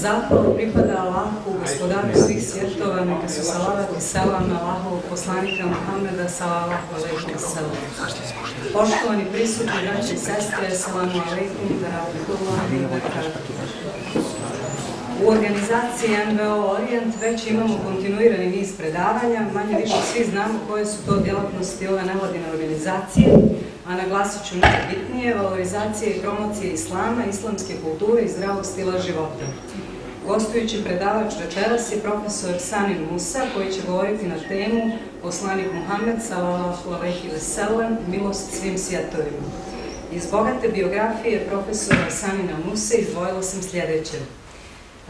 Zahvala pripada Allahu, gospodaru svih svjetova, neka su salavat i salam na Allahovog poslanika Muhammeda, sallallahu alaikum wa. Poštovani prisutni braći i sestre, salamu alaikum, da rahmatullahi wa. U organizaciji NVO Orient već imamo kontinuirani niz predavanja, manje više svi znamo koje su to djelatnosti ove nevladine organizacije, a naglasit ću najbitnije, valorizacije i promocije islama, islamske kulture i zdravog stila života. Gostujući predavač večeras je profesor Sanin Musa, koji će govoriti na temu poslanik Muhammed sallallahu alaihi ve sellem, milost svim svijetovima. Iz bogate biografije profesora Samina Musa izdvojila sam sljedeće.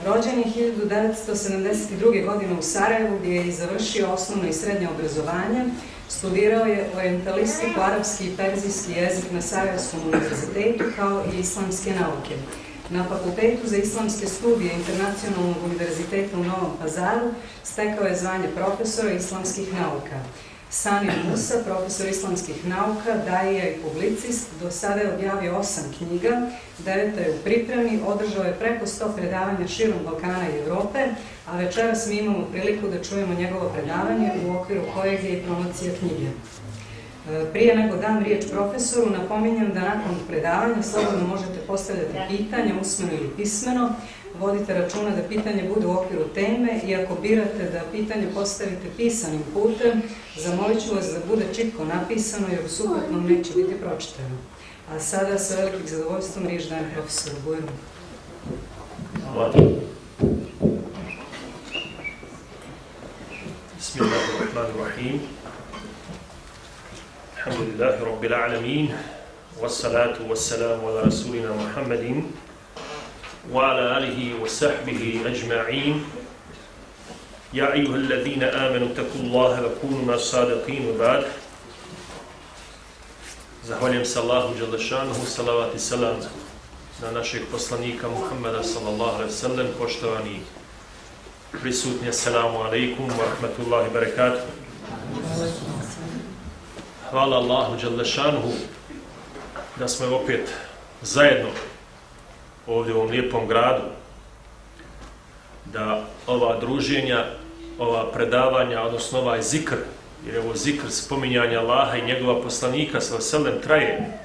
Rođen je 1972. godine u Sarajevu gdje je završio osnovno i srednje obrazovanje. Studirao je orientalistiku, arapski i perzijski jezik na Sarajevskom univerzitetu kao i islamske nauke. Na Fakultetu za islamske studije Internacionalnog univerziteta u Novom Pazaru stekao je zvanje profesora islamskih nauka. Sani Musa, profesor islamskih nauka, daje i publicist, do sada je objavio osam knjiga, deveta je u pripremi, održao je preko sto predavanja širom Balkana i Evrope, a večeras mi imamo priliku da čujemo njegovo predavanje u okviru kojeg je i promocija knjige. E, prije nego dam riječ profesoru, napominjem da nakon predavanja slobodno možete postavljati pitanja usmeno ili pismeno, vodite računa da pitanje bude u okviru teme i ako birate da pitanje postavite pisanim putem, zamolit ću vas da bude čitko napisano jer u suprotnom neće biti pročitano. A sada sa velikim zadovoljstvom riječ dajem profesoru Bujru. Bismillahirrahmanirrahim. Alhamdulillahi rabbil alamin. Wassalatu wassalamu ala rasulina Muhammadin. وعلى آله وصحبه أجمعين يا أيها الذين آمنوا اتقوا الله وكونوا مع الصادقين وبعد Zahvaljujem se Allahu Đalešanuhu, salavat i salam na našeg poslanika Muhammeda sallallahu alaihi sallam, poštovani prisutni, assalamu alaikum wa rahmatullahi wa barakatuh. Hvala Allahu Đalešanuhu da smo opet zajedno ovdje u ovom lijepom gradu, da ova druženja, ova predavanja, odnosno ovaj zikr, jer je ovo zikr spominjanja Allaha i njegova poslanika sa vaselem traje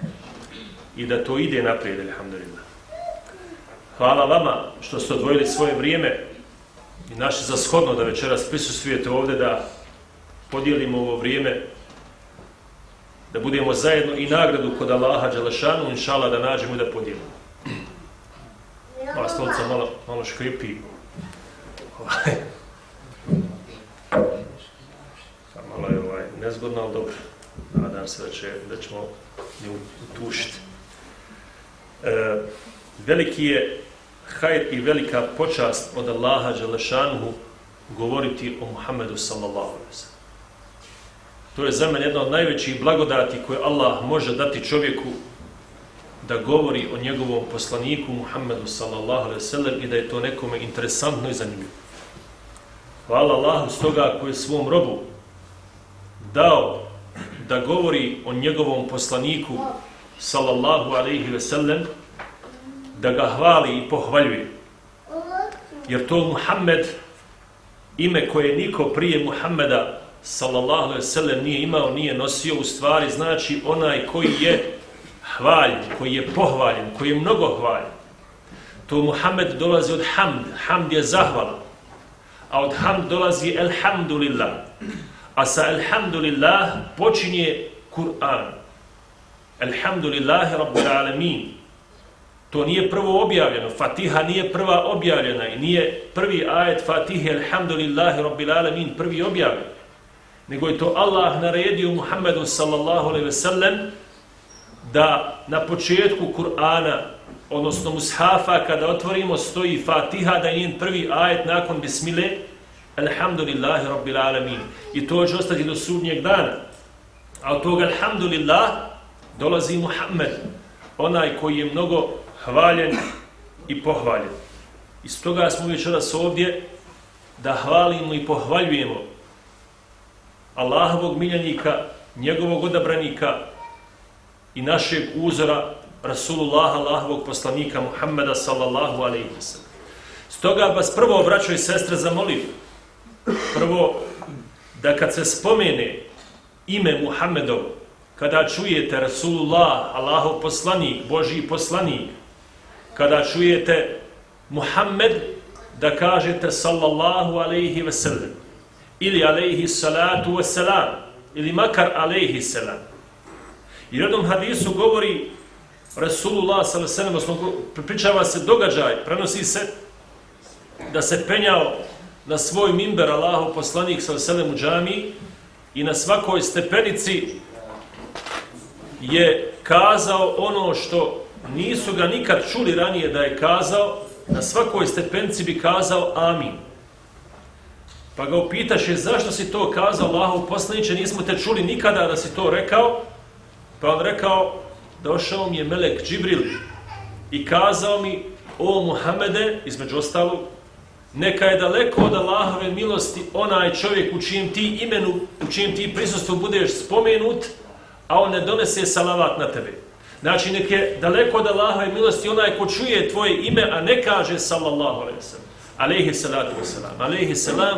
i da to ide naprijed, alhamdulillah. Hvala vama što ste odvojili svoje vrijeme i naše zashodno da večeras prisustvujete ovdje da podijelimo ovo vrijeme da budemo zajedno i nagradu kod Allaha Đalešanu, inšala da nađemo i da podijelimo. Ova stolica malo, malo škripi. Ovaj. malo je ovaj, nezgodno, ali dobro. Nadam se da, će, da ćemo nju utušiti. E, veliki je hajr i velika počast od Allaha Đelešanuhu govoriti o Muhammedu sallallahu alaihi To je za mene jedna od najvećih blagodati koje Allah može dati čovjeku da govori o njegovom poslaniku Muhammedu sallallahu alaihi sallam i da je to nekome interesantno i zanimljivo. Hvala Allahu stoga koji je svom robu dao da govori o njegovom poslaniku sallallahu alaihi ve sellem da ga hvali i pohvaljuje. Jer to Muhammed ime koje niko prije Muhammeda sallallahu alaihi ve sellem nije imao, nije nosio u stvari znači onaj koji je hvaljen, koji je pohvaljen, koji je mnogo hvaljen. To Muhammed dolazi od hamd, hamd je zahvala. A od hamd dolazi elhamdulillah. A sa elhamdulillah počinje Kur'an. Elhamdulillah rabbil alamin. To nije prvo objavljeno. Fatiha nije prva objavljena i nije prvi ajet Fatiha elhamdulillahi rabbil alamin prvi objavljen. Nego je to Allah naredio Muhammedu sallallahu alaihi ve sellem da na početku Kur'ana, odnosno Mushafa, kada otvorimo, stoji Fatiha, da je njen prvi ajet nakon Bismile, Alhamdulillahi Rabbil Alamin. I to će ostati do sudnjeg dana. A od toga, Alhamdulillah, dolazi Muhammed, onaj koji je mnogo hvaljen i pohvaljen. Iz toga smo večeras ovdje da hvalimo i pohvaljujemo Allahovog miljenika, njegovog odabranika, i našeg uzora Rasulullah, Allahovog poslanika Muhammeda sallallahu alaihi wa sallam. Stoga vas prvo, braćo i sestre, zamolim. Prvo, da kad se spomene ime Muhammedov, kada čujete Rasulullah, Allahov poslanik, Božji poslanik, kada čujete Muhammed, da kažete sallallahu alaihi ve sellem, ili alaihi salatu ve selam, ili makar alaihi selam. I redom hadisu govori Rasulullah sallallahu ve sellem, pričava se događaj, prenosi se da se penjao na svoj mimber Allahov poslanik s.a.v. sellem u džami i na svakoj stepenici je kazao ono što nisu ga nikad čuli ranije da je kazao, na svakoj stepenici bi kazao amin. Pa ga upitaše zašto si to kazao Allahov poslaniče, nismo te čuli nikada da si to rekao. Pa on rekao, došao mi je Melek Džibril i kazao mi, o Muhammede, između ostalog, neka je daleko od Allahove milosti onaj čovjek u čijem ti imenu, u čijem ti prisustvu budeš spomenut, a on ne donese salavat na tebe. Znači, nek je daleko od Allahove milosti onaj ko čuje tvoje ime, a ne kaže sallallahu alaihi sallam. Alaihi salatu wasalam. Alaihi salam,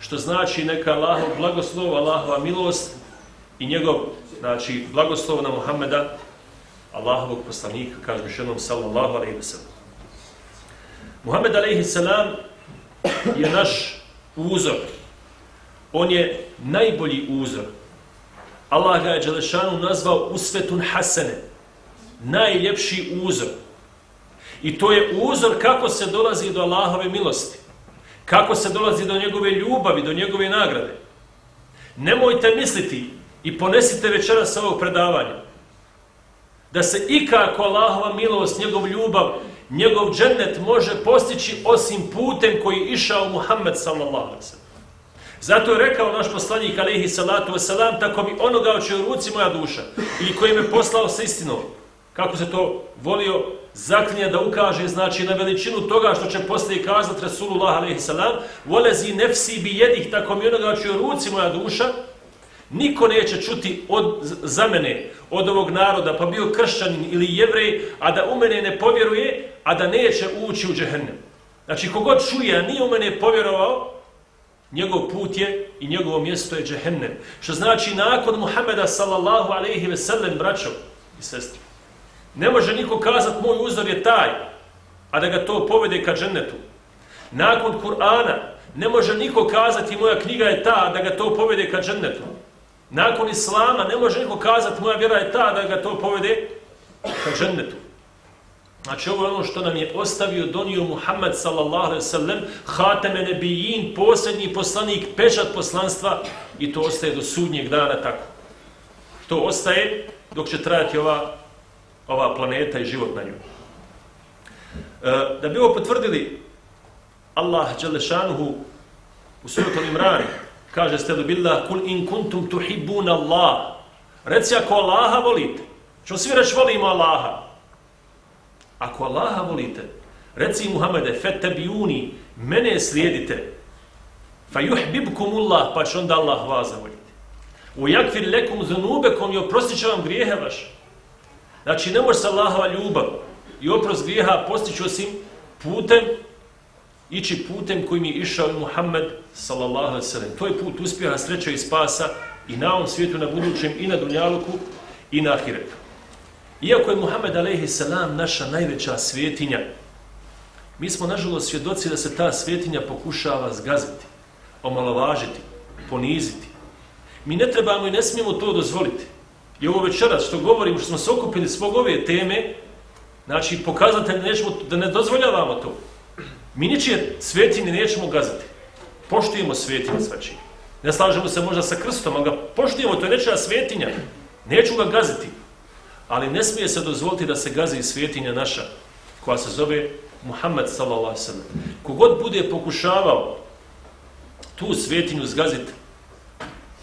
što znači neka Allahov blagoslov, Allahova milost i njegov, znači, blagoslov na Muhammeda, Allahovog poslanika, kaže još jednom sallallahu alaihi sallam. Muhammed alaihi salam je naš uzor. On je najbolji uzor. Allah ga je Đelešanu nazvao usvetun hasene najljepši uzor. I to je uzor kako se dolazi do Allahove milosti. Kako se dolazi do njegove ljubavi, do njegove nagrade. Nemojte misliti i ponesite večera sa ovog predavanja. Da se ikako Allahova milost, njegov ljubav, njegov džennet može postići osim putem koji išao Muhammed sallallahu alaihi sallam. Zato je rekao naš poslanik alaihi salatu wasalam, tako mi onoga oče u ruci moja duša ili koji me poslao sa istinom. Kako se to volio zaklinje da ukaže znači na veličinu toga što će poslije kazati Rasulullah alaihi salam volezi nefsi bi jedih tako mi onoga čuje ruci moja duša niko neće čuti od, za mene od ovog naroda pa bio kršćanin ili jevrej a da u mene ne povjeruje a da neće ući u džehennem znači kogod čuje a nije u mene povjerovao njegov put je i njegovo mjesto je džehennem što znači nakon Muhameda sallallahu alaihi ve sellem braćo i sestri Ne može niko kazat moj uzor je taj, a da ga to povede ka džennetu. Nakon Kur'ana ne može niko kazati moja knjiga je ta, da ga to povede ka džennetu. Nakon Islama ne može niko kazati moja vjera je ta, da ga to povede ka džennetu. Znači ovo je ono što nam je ostavio, donio Muhammed sallallahu alaihi sallam, hateme nebijin, posljednji poslanik, pečat poslanstva i to ostaje do sudnjeg dana tako. To ostaje dok će trajati ova ova planeta i život na nju. E, da bi ovo potvrdili, Allah Đelešanuhu u suratom Imrani kaže ste billah kul in kuntum tuhibbuna Allah. Reci ako Allaha volite što svi reći volimo Allaha. Ako Allaha volite reci Muhammede fetabiuni mene slijedite. Fa yuhbibkum Allah pa će onda Allah vas zavolite u yakfir lekum zunubekom i oprostit vam grijehe vaše. Znači, ne može se Allahova ljubav i oprost grijeha postići osim putem, ići putem kojim je išao Muhammed sallallahu alaihi sallam. To je put uspjeha, sreća i spasa i na ovom svijetu, na budućem, i na dunjaluku, i na ahiretu. Iako je Muhammed alaihi sallam naša najveća svjetinja, mi smo nažalost svjedoci da se ta svjetinja pokušava zgaziti, omalovažiti, poniziti. Mi ne trebamo i ne smijemo to dozvoliti. I ovo večeras što govorimo, što smo se okupili svog ove teme, znači pokazatelj da, nećemo, da ne dozvoljavamo to. Mi ničije svetinje nećemo gazati. Poštujemo svetinje svačije. Ne slažemo se možda sa krstom, ali ga poštujemo, to je nečija svetinja. Neću ga gaziti. Ali ne smije se dozvoliti da se gazi svetinja naša, koja se zove Muhammed sallallahu sallam. Kogod bude pokušavao tu svetinju zgaziti,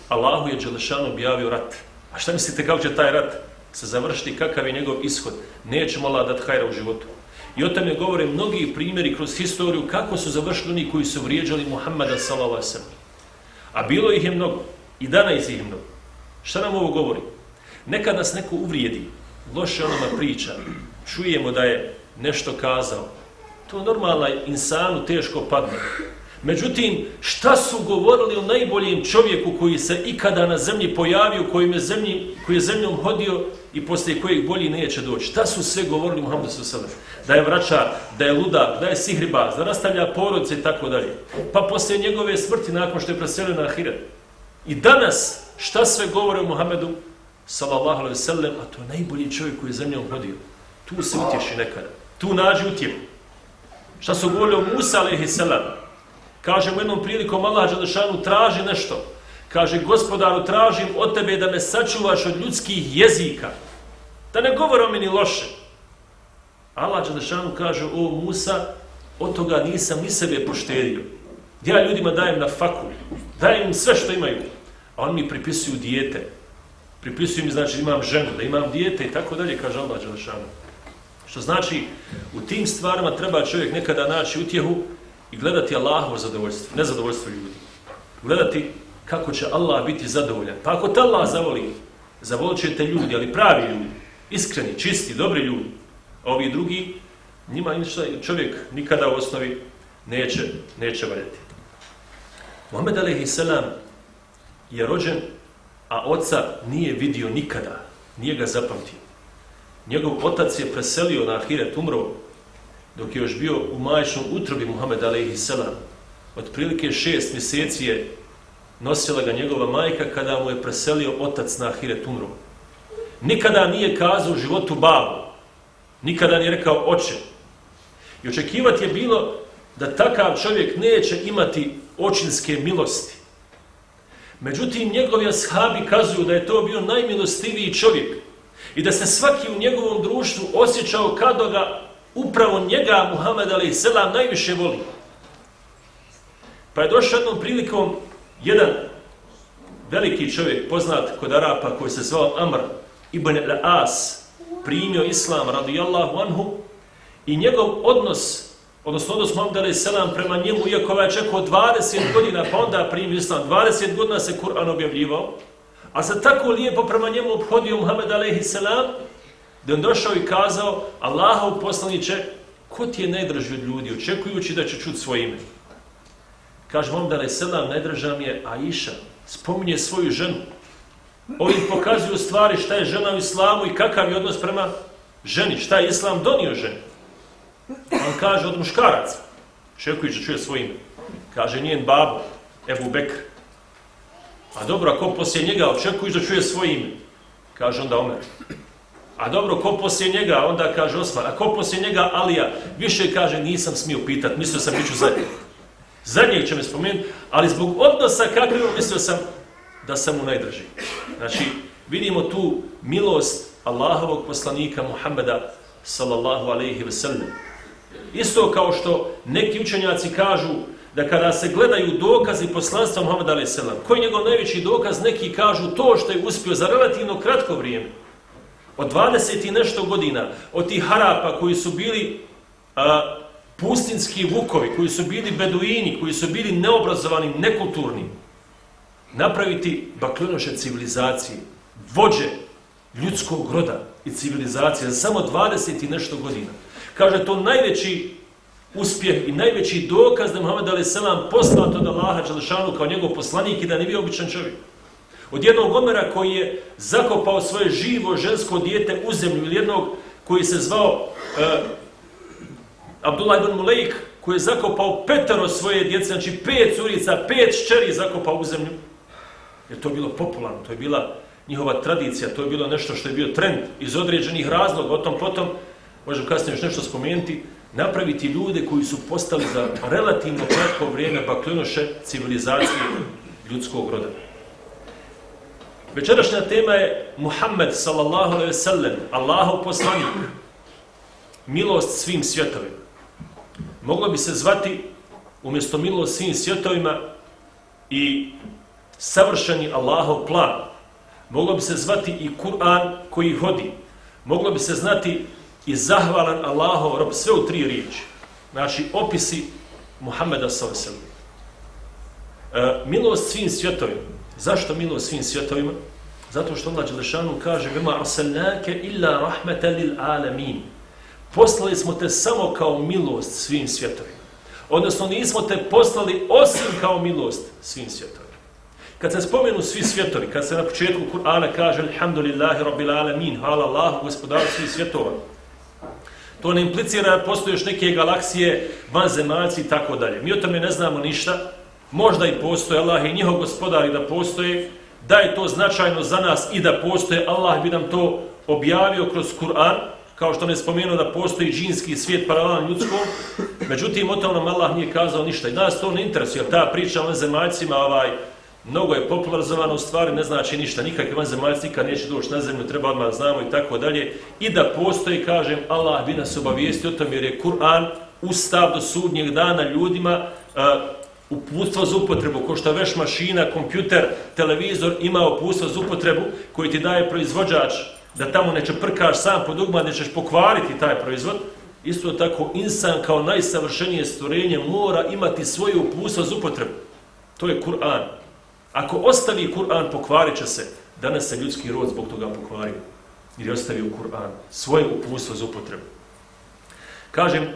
Allahu je Đelešanu objavio rat. A šta mislite kako će taj rat se završiti, kakav je njegov ishod? Neće Allah dati hajra u životu. I o tome govore mnogi primjeri kroz historiju kako su završili oni koji su vrijeđali Muhammada s.a.v. A bilo ih je mnogo. I dana ih je mnogo. Šta nam ovo govori? Nekad nas neko uvrijedi. loše onoma priča, čujemo da je nešto kazao, to normalno insanu teško padne. Međutim, šta su govorili o najboljem čovjeku koji se ikada na zemlji pojavio, koji je, zemlji, koji je zemljom hodio i poslije kojeg bolji neće doći? Šta su sve govorili Muhammedu s.a.v. Da je vračar, da je ludak, da je sihribaz, da nastavlja porodice i tako dalje. Pa poslije njegove smrti, nakon što je preselio na Ahiret. I danas, šta sve govore o Muhammedu sallallahu alaihi sallam, a to je najbolji čovjek koji je zemljom hodio. Tu se utješi nekada. Tu nađi utjehu. Šta su govorili o Musa alaihi sallam? Kaže u jednom prilikom Allah Đelešanu traži nešto. Kaže, gospodaru, tražim od tebe da me sačuvaš od ljudskih jezika. Da ne govore o meni loše. Allah Đelešanu kaže, o Musa, od toga nisam ni sebe poštedio. Ja ljudima dajem na faku. Dajem im sve što imaju. A oni mi pripisuju dijete. Pripisuju mi, znači, imam ženu, da imam dijete i tako dalje, kaže Allah Đelešanu. Što znači, u tim stvarima treba čovjek nekada naći utjehu i gledati Allahovo zadovoljstvo, ne zadovoljstvo ljudi. Gledati kako će Allah biti zadovoljan. Pa ako te Allah zavoli, zavolit ćete ljudi, ali pravi ljudi, iskreni, čisti, dobri ljudi. A ovi drugi, njima ništa čovjek nikada u osnovi neće, neće valjati. Muhammed a.s. je rođen, a oca nije vidio nikada, nije ga zapamtio. Njegov otac je preselio na Ahiret, umro dok je još bio u majčnom utrobi Muhammed a.s. Otprilike šest mjeseci je nosila ga njegova majka kada mu je preselio otac na Ahiret umru. Nikada nije kazao u životu babu. Nikada nije rekao oče. I očekivati je bilo da takav čovjek neće imati očinske milosti. Međutim, njegovi ashabi kazuju da je to bio najmilostiviji čovjek i da se svaki u njegovom društvu osjećao kada ga upravo njega Muhammed Ali Selam najviše voli. Pa je došao jednom prilikom jedan veliki čovjek poznat kod Arapa koji se zvao Amr ibn al-As primio islam radijallahu anhu i njegov odnos odnosno odnos Muhammed Ali Selam prema njemu iako je čekao 20 godina pa onda primio islam 20 godina se Kur'an objavljivao a se tako lijepo prema njemu obhodio Muhammed Ali Selam da on došao i kazao Allahov poslaniće, ko ti je najdraži od ljudi, očekujući da će čuti svoje ime? Kaže vam da je selam, najdraža mi je Aisha, spominje svoju ženu. Ovim pokazuju stvari šta je žena u islamu i kakav je odnos prema ženi, šta je islam donio ženi. On kaže od muškaraca, očekujući da čuje svoje ime. Kaže njen babo, Ebu Bekr. A dobro, ako poslije njega očekuješ da čuje svoje ime? Kaže onda Omer. A dobro, ko poslije njega, onda kaže Osman, a ko poslije njega Alija, više kaže nisam smio pitat, mislio sam biću zadnji. Zadnjeg će me spomenuti, ali zbog odnosa kakvim, mislio sam da sam mu najdrži. Znači, vidimo tu milost Allahovog poslanika Muhammeda sallallahu alaihi ve sellem. Isto kao što neki učenjaci kažu da kada se gledaju dokazi poslanstva Muhammeda alaihi sallam, koji je njegov najveći dokaz, neki kažu to što je uspio za relativno kratko vrijeme, od 20 i nešto godina, od tih harapa koji su bili a, pustinski vukovi, koji su bili beduini, koji su bili neobrazovani, nekulturni, napraviti baklinoše civilizacije, vođe ljudskog roda i civilizacije za samo 20 i nešto godina. Kaže, to najveći uspjeh i najveći dokaz da Muhammed A.S. poslao od Allaha Đalešanu kao njegov poslanik i da ne bio običan čovjek. Od jednog Omera koji je zakopao svoje živo žensko dijete u zemlju ili jednog koji se zvao uh, Abdullah ibn Mulejk koji je zakopao petaro svoje djece, znači pet curica, pet ščeri zakopao u zemlju. Jer to je bilo popularno, to je bila njihova tradicija, to je bilo nešto što je bio trend iz određenih razloga, o tom potom, možemo kasnije još nešto spomenuti, napraviti ljude koji su postali za relativno kratko vrijeme baklinoše civilizacije ljudskog roda. Večerašnja tema je Muhammed sallallahu alejhi ve sellem, Allahov poslanik, milost svim svjetovima. Moglo bi se zvati umjesto milost svim svjetovima i savršeni Allahov plan. Moglo bi se zvati i Kur'an koji hodi. Moglo bi se znati i zahvalan Allahov rob, sve u tri riječi. Znači, opisi Muhammeda sallallahu alaihi sallam. E, milost svim svjetovima. Zašto milost svim svjetovima? Zato što Allah Đelešanu kaže Vema arsalnake illa rahmeta lil alamin. Poslali smo te samo kao milost svim svjetovima. Odnosno nismo te poslali osim kao milost svim svjetovima. Kad se spomenu svi svjetovi, kad se na početku Kur'ana kaže Alhamdulillahi Rabbil Alamin, hvala Allahu, gospodaru svih svjetova, to ne implicira da postoje još neke galaksije, vanzemaljci i tako dalje. Mi o tome ne znamo ništa, možda i postoje Allah i njihov gospodari da postoje, da je to značajno za nas i da postoje, Allah bi nam to objavio kroz Kur'an, kao što ne spomenuo da postoji džinski svijet paralelan ljudskom, međutim, o tom nam Allah nije kazao ništa. I nas to ne interesuje, ta priča o zemaljcima, ovaj, mnogo je popularizovana, u stvari ne znači ništa, nikakve vanzemaljci nikad neće doći na zemlju, treba odmah znamo i tako dalje. I da postoji, kažem, Allah bi nas obavijesti o tom, jer je Kur'an ustav do sudnjeg dana ljudima uh, uputstvo za upotrebu, ko što veš mašina, kompjuter, televizor ima uputstvo za upotrebu koji ti daje proizvođač da tamo ne čeprkaš sam po dugma, ne ćeš pokvariti taj proizvod, isto tako insan kao najsavršenije stvorenje mora imati svoju uputstvo za upotrebu. To je Kur'an. Ako ostavi Kur'an, pokvarit će se. Danas se ljudski rod zbog toga pokvario. Jer je ostavio Kur'an, svoje uputstvo za upotrebu. Kažem,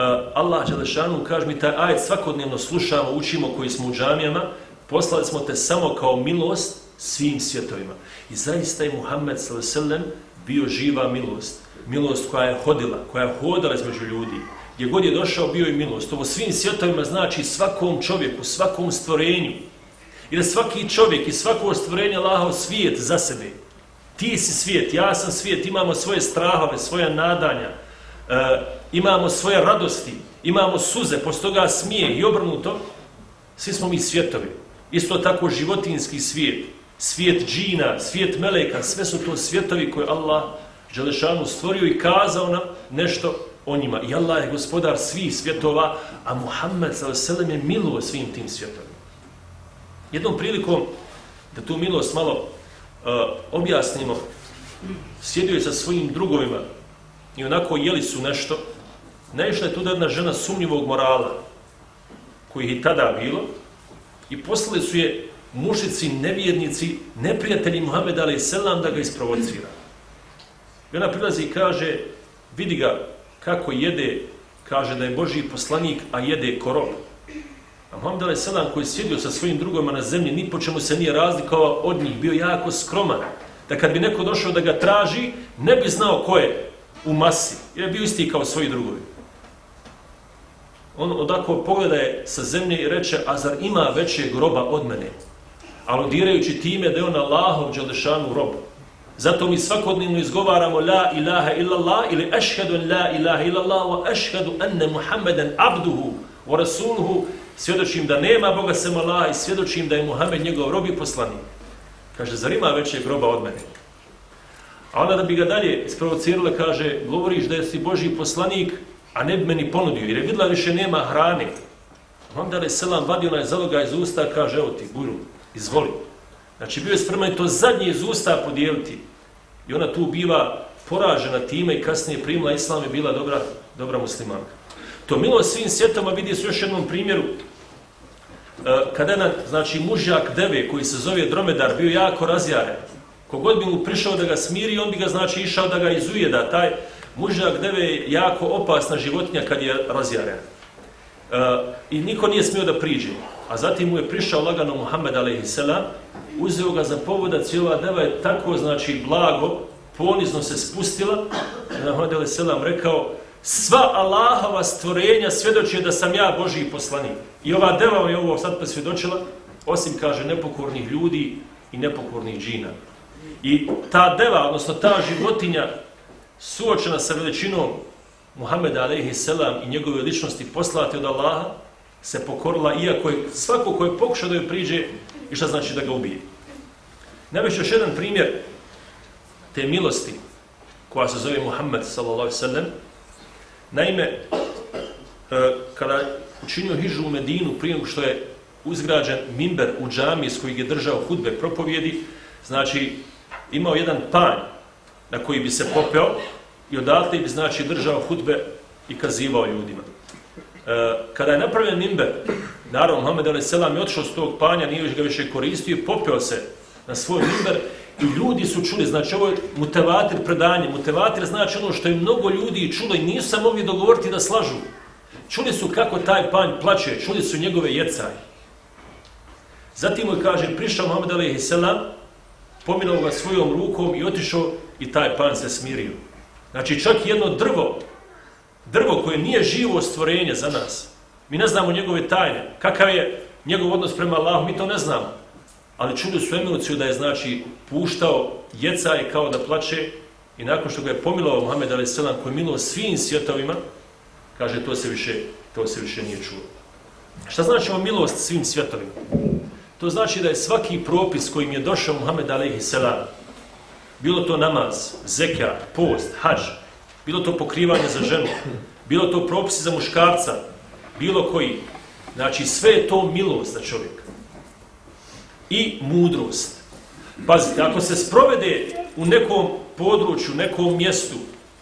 Eh, Allah Đelešanu, kaže mi taj ajet svakodnevno slušamo, učimo koji smo u džamijama, poslali smo te samo kao milost svim svjetovima. I zaista je Muhammed s.a.v. bio živa milost. Milost koja je hodila, koja je hodala između ljudi. Gdje god je došao, bio je milost. Ovo svim svjetovima znači svakom čovjeku, svakom stvorenju. I da svaki čovjek i svako stvorenje Allahov svijet za sebe. Ti si svijet, ja sam svijet, imamo svoje strahove, svoja nadanja, e, imamo svoje radosti, imamo suze, posto toga smije i obrnuto, svi smo mi svjetovi. Isto tako životinski svijet, svijet džina, svijet meleka, sve su to svjetovi koje Allah Želešanu stvorio i kazao nam nešto o njima. I Allah je gospodar svih svjetova, a Muhammed s.a.v. je milo svim tim svjetovima. Jednom prilikom, da tu milost malo uh, objasnimo, sjedio je sa svojim drugovima i onako jeli su nešto, naišla je tu jedna žena sumnjivog morala, koji je i tada bilo, i poslali su je mušici, nevjernici, neprijatelji Muhammeda ali selam da ga isprovocira. I ona prilazi i kaže, vidi ga kako jede, kaže da je Božji poslanik, a jede korov. A Muhammed Ali Selam koji je sjedio sa svojim drugoma na zemlji, ni po čemu se nije razlikovao od njih, bio jako skroman. Da kad bi neko došao da ga traži, ne bi znao ko je u masi. Jer je bio isti kao svoji drugovi. On odako pogleda je sa zemlje i reče, a zar ima veće groba od mene? Aludirajući time da je on Allahov Đalešanu rob. Zato mi svakodnevno izgovaramo la ilaha illallah ili Ešhedu la ilaha illallah wa ešhedu enne Muhammeden abduhu wa rasuluhu svjedočim da nema Boga sem Allah i svjedočim da je Muhammed njegov rob i poslanik. Kaže, zar ima veće groba od mene? A onda da bi ga dalje isprovocirala, kaže, govoriš da je si Boži poslanik, a ne bi meni ponudio, jer je vidla više nema hrane. Onda je selam vadio onaj zaloga iz usta, kaže, evo ti, guru, izvoli. Znači, bio je spreman to zadnje iz usta podijeliti. I ona tu biva poražena time i kasnije primila islam i bila dobra, dobra muslimanka. To milo svim svjetama vidi se još jednom primjeru e, kada je znači, mužjak deve koji se zove dromedar bio jako razjaren, kogod bi mu prišao da ga smiri, on bi ga znači išao da ga izuje, da taj mužjak deve je jako opasna životinja kad je razjaren. E, I niko nije smio da priđe. A zatim mu je prišao lagano Muhammed a.s. Uzeo ga za povodac i ova deva je tako, znači, blago, ponizno se spustila. Muhammed a.s. rekao, sva Allahova stvorenja svjedoči da sam ja Božiji poslanik. I ova deva je ovo sad posvjedočila, osim, kaže, nepokornih ljudi i nepokornih džina. I ta deva, odnosno ta životinja, suočena sa veličinom Muhammeda a.s. i njegove ličnosti poslati od Allaha, se pokorila, iako je svako ko je pokušao da joj priđe, i šta znači da ga ubije. Najveći još jedan primjer te milosti, koja se zove Muhammed s.a.v. Naime, e, kada učinio hižu u Medinu prije što je uzgrađen mimber u džami s kojeg je držao hudbe propovjedi, znači imao jedan panj na koji bi se popeo i odatle bi znači držao hudbe i kazivao ljudima. E, kada je napravljen mimber, naravno Mohamed Selam je otišao s tog panja, nije ga više koristio, popeo se na svoj nimber I ljudi su čuli, znači ovo je mutevatir predanje. Mutevatir znači ono što je mnogo ljudi čulo i nisu se mogli dogovoriti da slažu. Čuli su kako taj panj plaće, čuli su njegove jecaje. Zatim mu kaže, prišao Muhammed Selam, pominao ga svojom rukom i otišao i taj pan se smirio. Znači čak jedno drvo, drvo koje nije živo stvorenje za nas, mi ne znamo njegove tajne, kakav je njegov odnos prema Allahu, mi to ne znamo. Ali čuli su emociju da je znači puštao jecaj kao da plače i nakon što ga je pomilao Muhammed a.s. koji je milao svim svjetovima, kaže to se više, to se više nije čuo. Šta znači ovo milost svim svjetovima? To znači da je svaki propis kojim je došao Muhammed a.s. Bilo to namaz, zeka, post, hađ, bilo to pokrivanje za ženu, bilo to propisi za muškarca, bilo koji. Znači sve je to milost za čovjeka. I mudrost. Pazite, ako se sprovede u nekom području, nekom mjestu,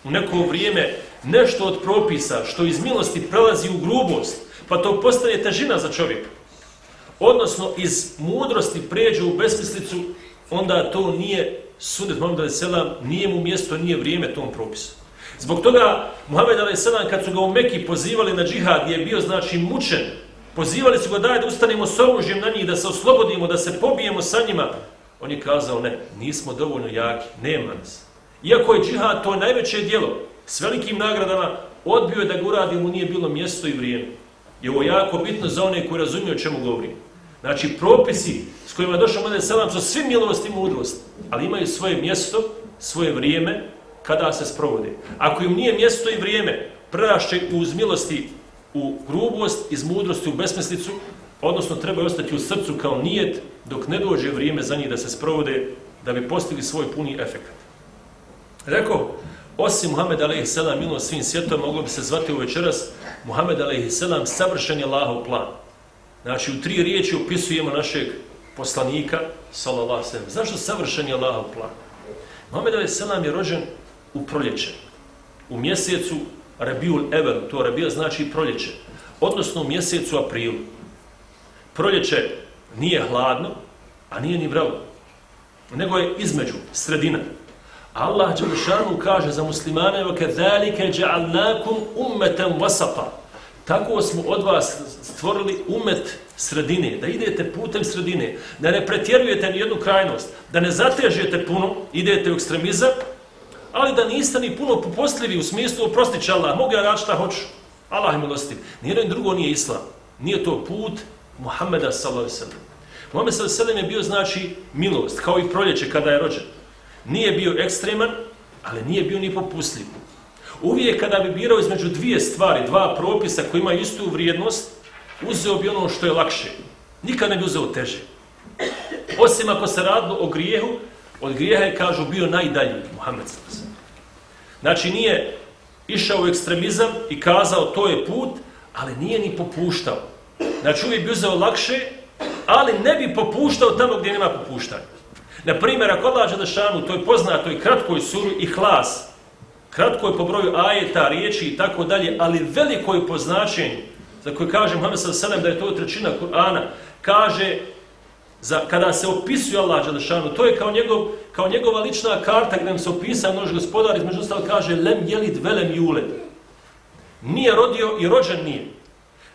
u neko vrijeme, nešto od propisa što iz milosti prelazi u grubost, pa to postane težina za čovjeka, odnosno iz mudrosti pređe u besmislicu, onda to nije sudet Muhammed a.s. nije mu mjesto, nije vrijeme tom propisu. Zbog toga Muhammed a.s. kad su ga u Mekiji pozivali na džihad, je bio znači mučen, pozivali su ga daj da ustanemo s oružjem na njih, da se oslobodimo, da se pobijemo sa njima. On je kazao, ne, nismo dovoljno jaki, nema nas. Iako je džihad to najveće dijelo, s velikim nagradama, odbio je da ga uradi, mu nije bilo mjesto i vrijeme. I ovo jako bitno za one koji razumiju o čemu govorim. Znači, propisi s kojima je došao Mladen Selam su svi milost i mudrost, ali imaju svoje mjesto, svoje vrijeme kada se sprovode. Ako im nije mjesto i vrijeme, prerašće uz milosti u grubost, iz mudrosti u besmislicu, odnosno treba ostati u srcu kao nijet dok ne dođe vrijeme za njih da se sprovode, da bi postigli svoj puni efekt. Rekao, osim Muhammed a.s. milost svim svjetom moglo bi se zvati u večeras Muhammed a.s. savršen je Allahov plan. Znači, u tri riječi opisujemo našeg poslanika, sallallahu sallam. Zašto savršen je Allahov plan? Muhammed a.s. je rođen u proljeće, u mjesecu Rabiul Evel, to Rabija znači proljeće, odnosno u mjesecu aprilu. Proljeće nije hladno, a nije ni vrelo, nego je između, sredina. Allah Đelšanu kaže za muslimane وَكَذَلِكَ جَعَلْنَاكُمْ أُمَّةً وَسَطًا Tako smo od vas stvorili umet sredine, da idete putem sredine, da ne pretjerujete ni jednu krajnost, da ne zatežete puno, idete u ekstremizam, ali da niste ni puno popostljivi u smislu oprostit će Allah, mogu ja raditi šta hoću. Allah je milostiv. Nijedan drugo nije islam. Nije to put Muhammeda sallallahu sallam. Muhammed sallallahu sallam je bio znači milost, kao i proljeće kada je rođen. Nije bio ekstreman, ali nije bio ni popustljiv. Uvijek kada bi birao između dvije stvari, dva propisa koji imaju istu vrijednost, uzeo bi ono što je lakše. Nikad ne bi uzeo teže. Osim ako se radilo o grijehu, od grijeha je, kažu, bio najdalji Muhammed s.a.v. Znači nije išao u ekstremizam i kazao to je put, ali nije ni popuštao. Znači uvijek bi uzeo lakše, ali ne bi popuštao tamo gdje nema popuštanja. Na primjer, ako Allah Đelešanu, to je poznato i kratkoj suru i hlas, kratko je po broju ajeta, riječi i tako dalje, ali veliko je po značenju, za koje kaže Muhammed s.a.v. da je to trećina Kur'ana, kaže za, kada se opisuje Allah Đelešanu, to je kao, njegov, kao njegova lična karta gdje nam se opisa nož gospodar, između ostalo kaže lem jelid velem juled. Nije rodio i rođen nije.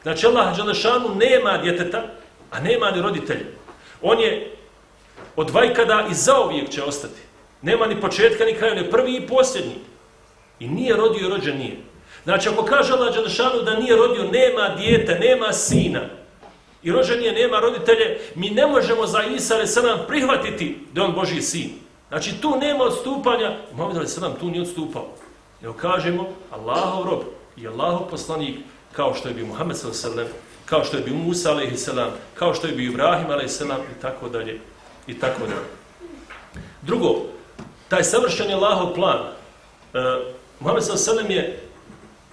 Znači Allah Đelešanu nema djeteta, a nema ni roditelja. On je od vajkada i zaovijek će ostati. Nema ni početka ni kraja, on je prvi i posljednji. I nije rodio rođen nije. Znači ako kaže Allah Đelešanu da nije rodio, nema dijete, nema sina, i rođenje nema roditelje, mi ne možemo za Isa ali prihvatiti da on Boži sin. Znači tu nema odstupanja, Muhammed ali tu nije odstupao. Evo kažemo, Allahov rob i Allahov poslanik, kao što je bio Muhammed sallam, kao što je bio Musa alaihissalam, kao što je bio Ibrahim alaihissalam i tako dalje. I tako dalje. Drugo, taj savršen Allahov plan, uh, Muhammed sallam je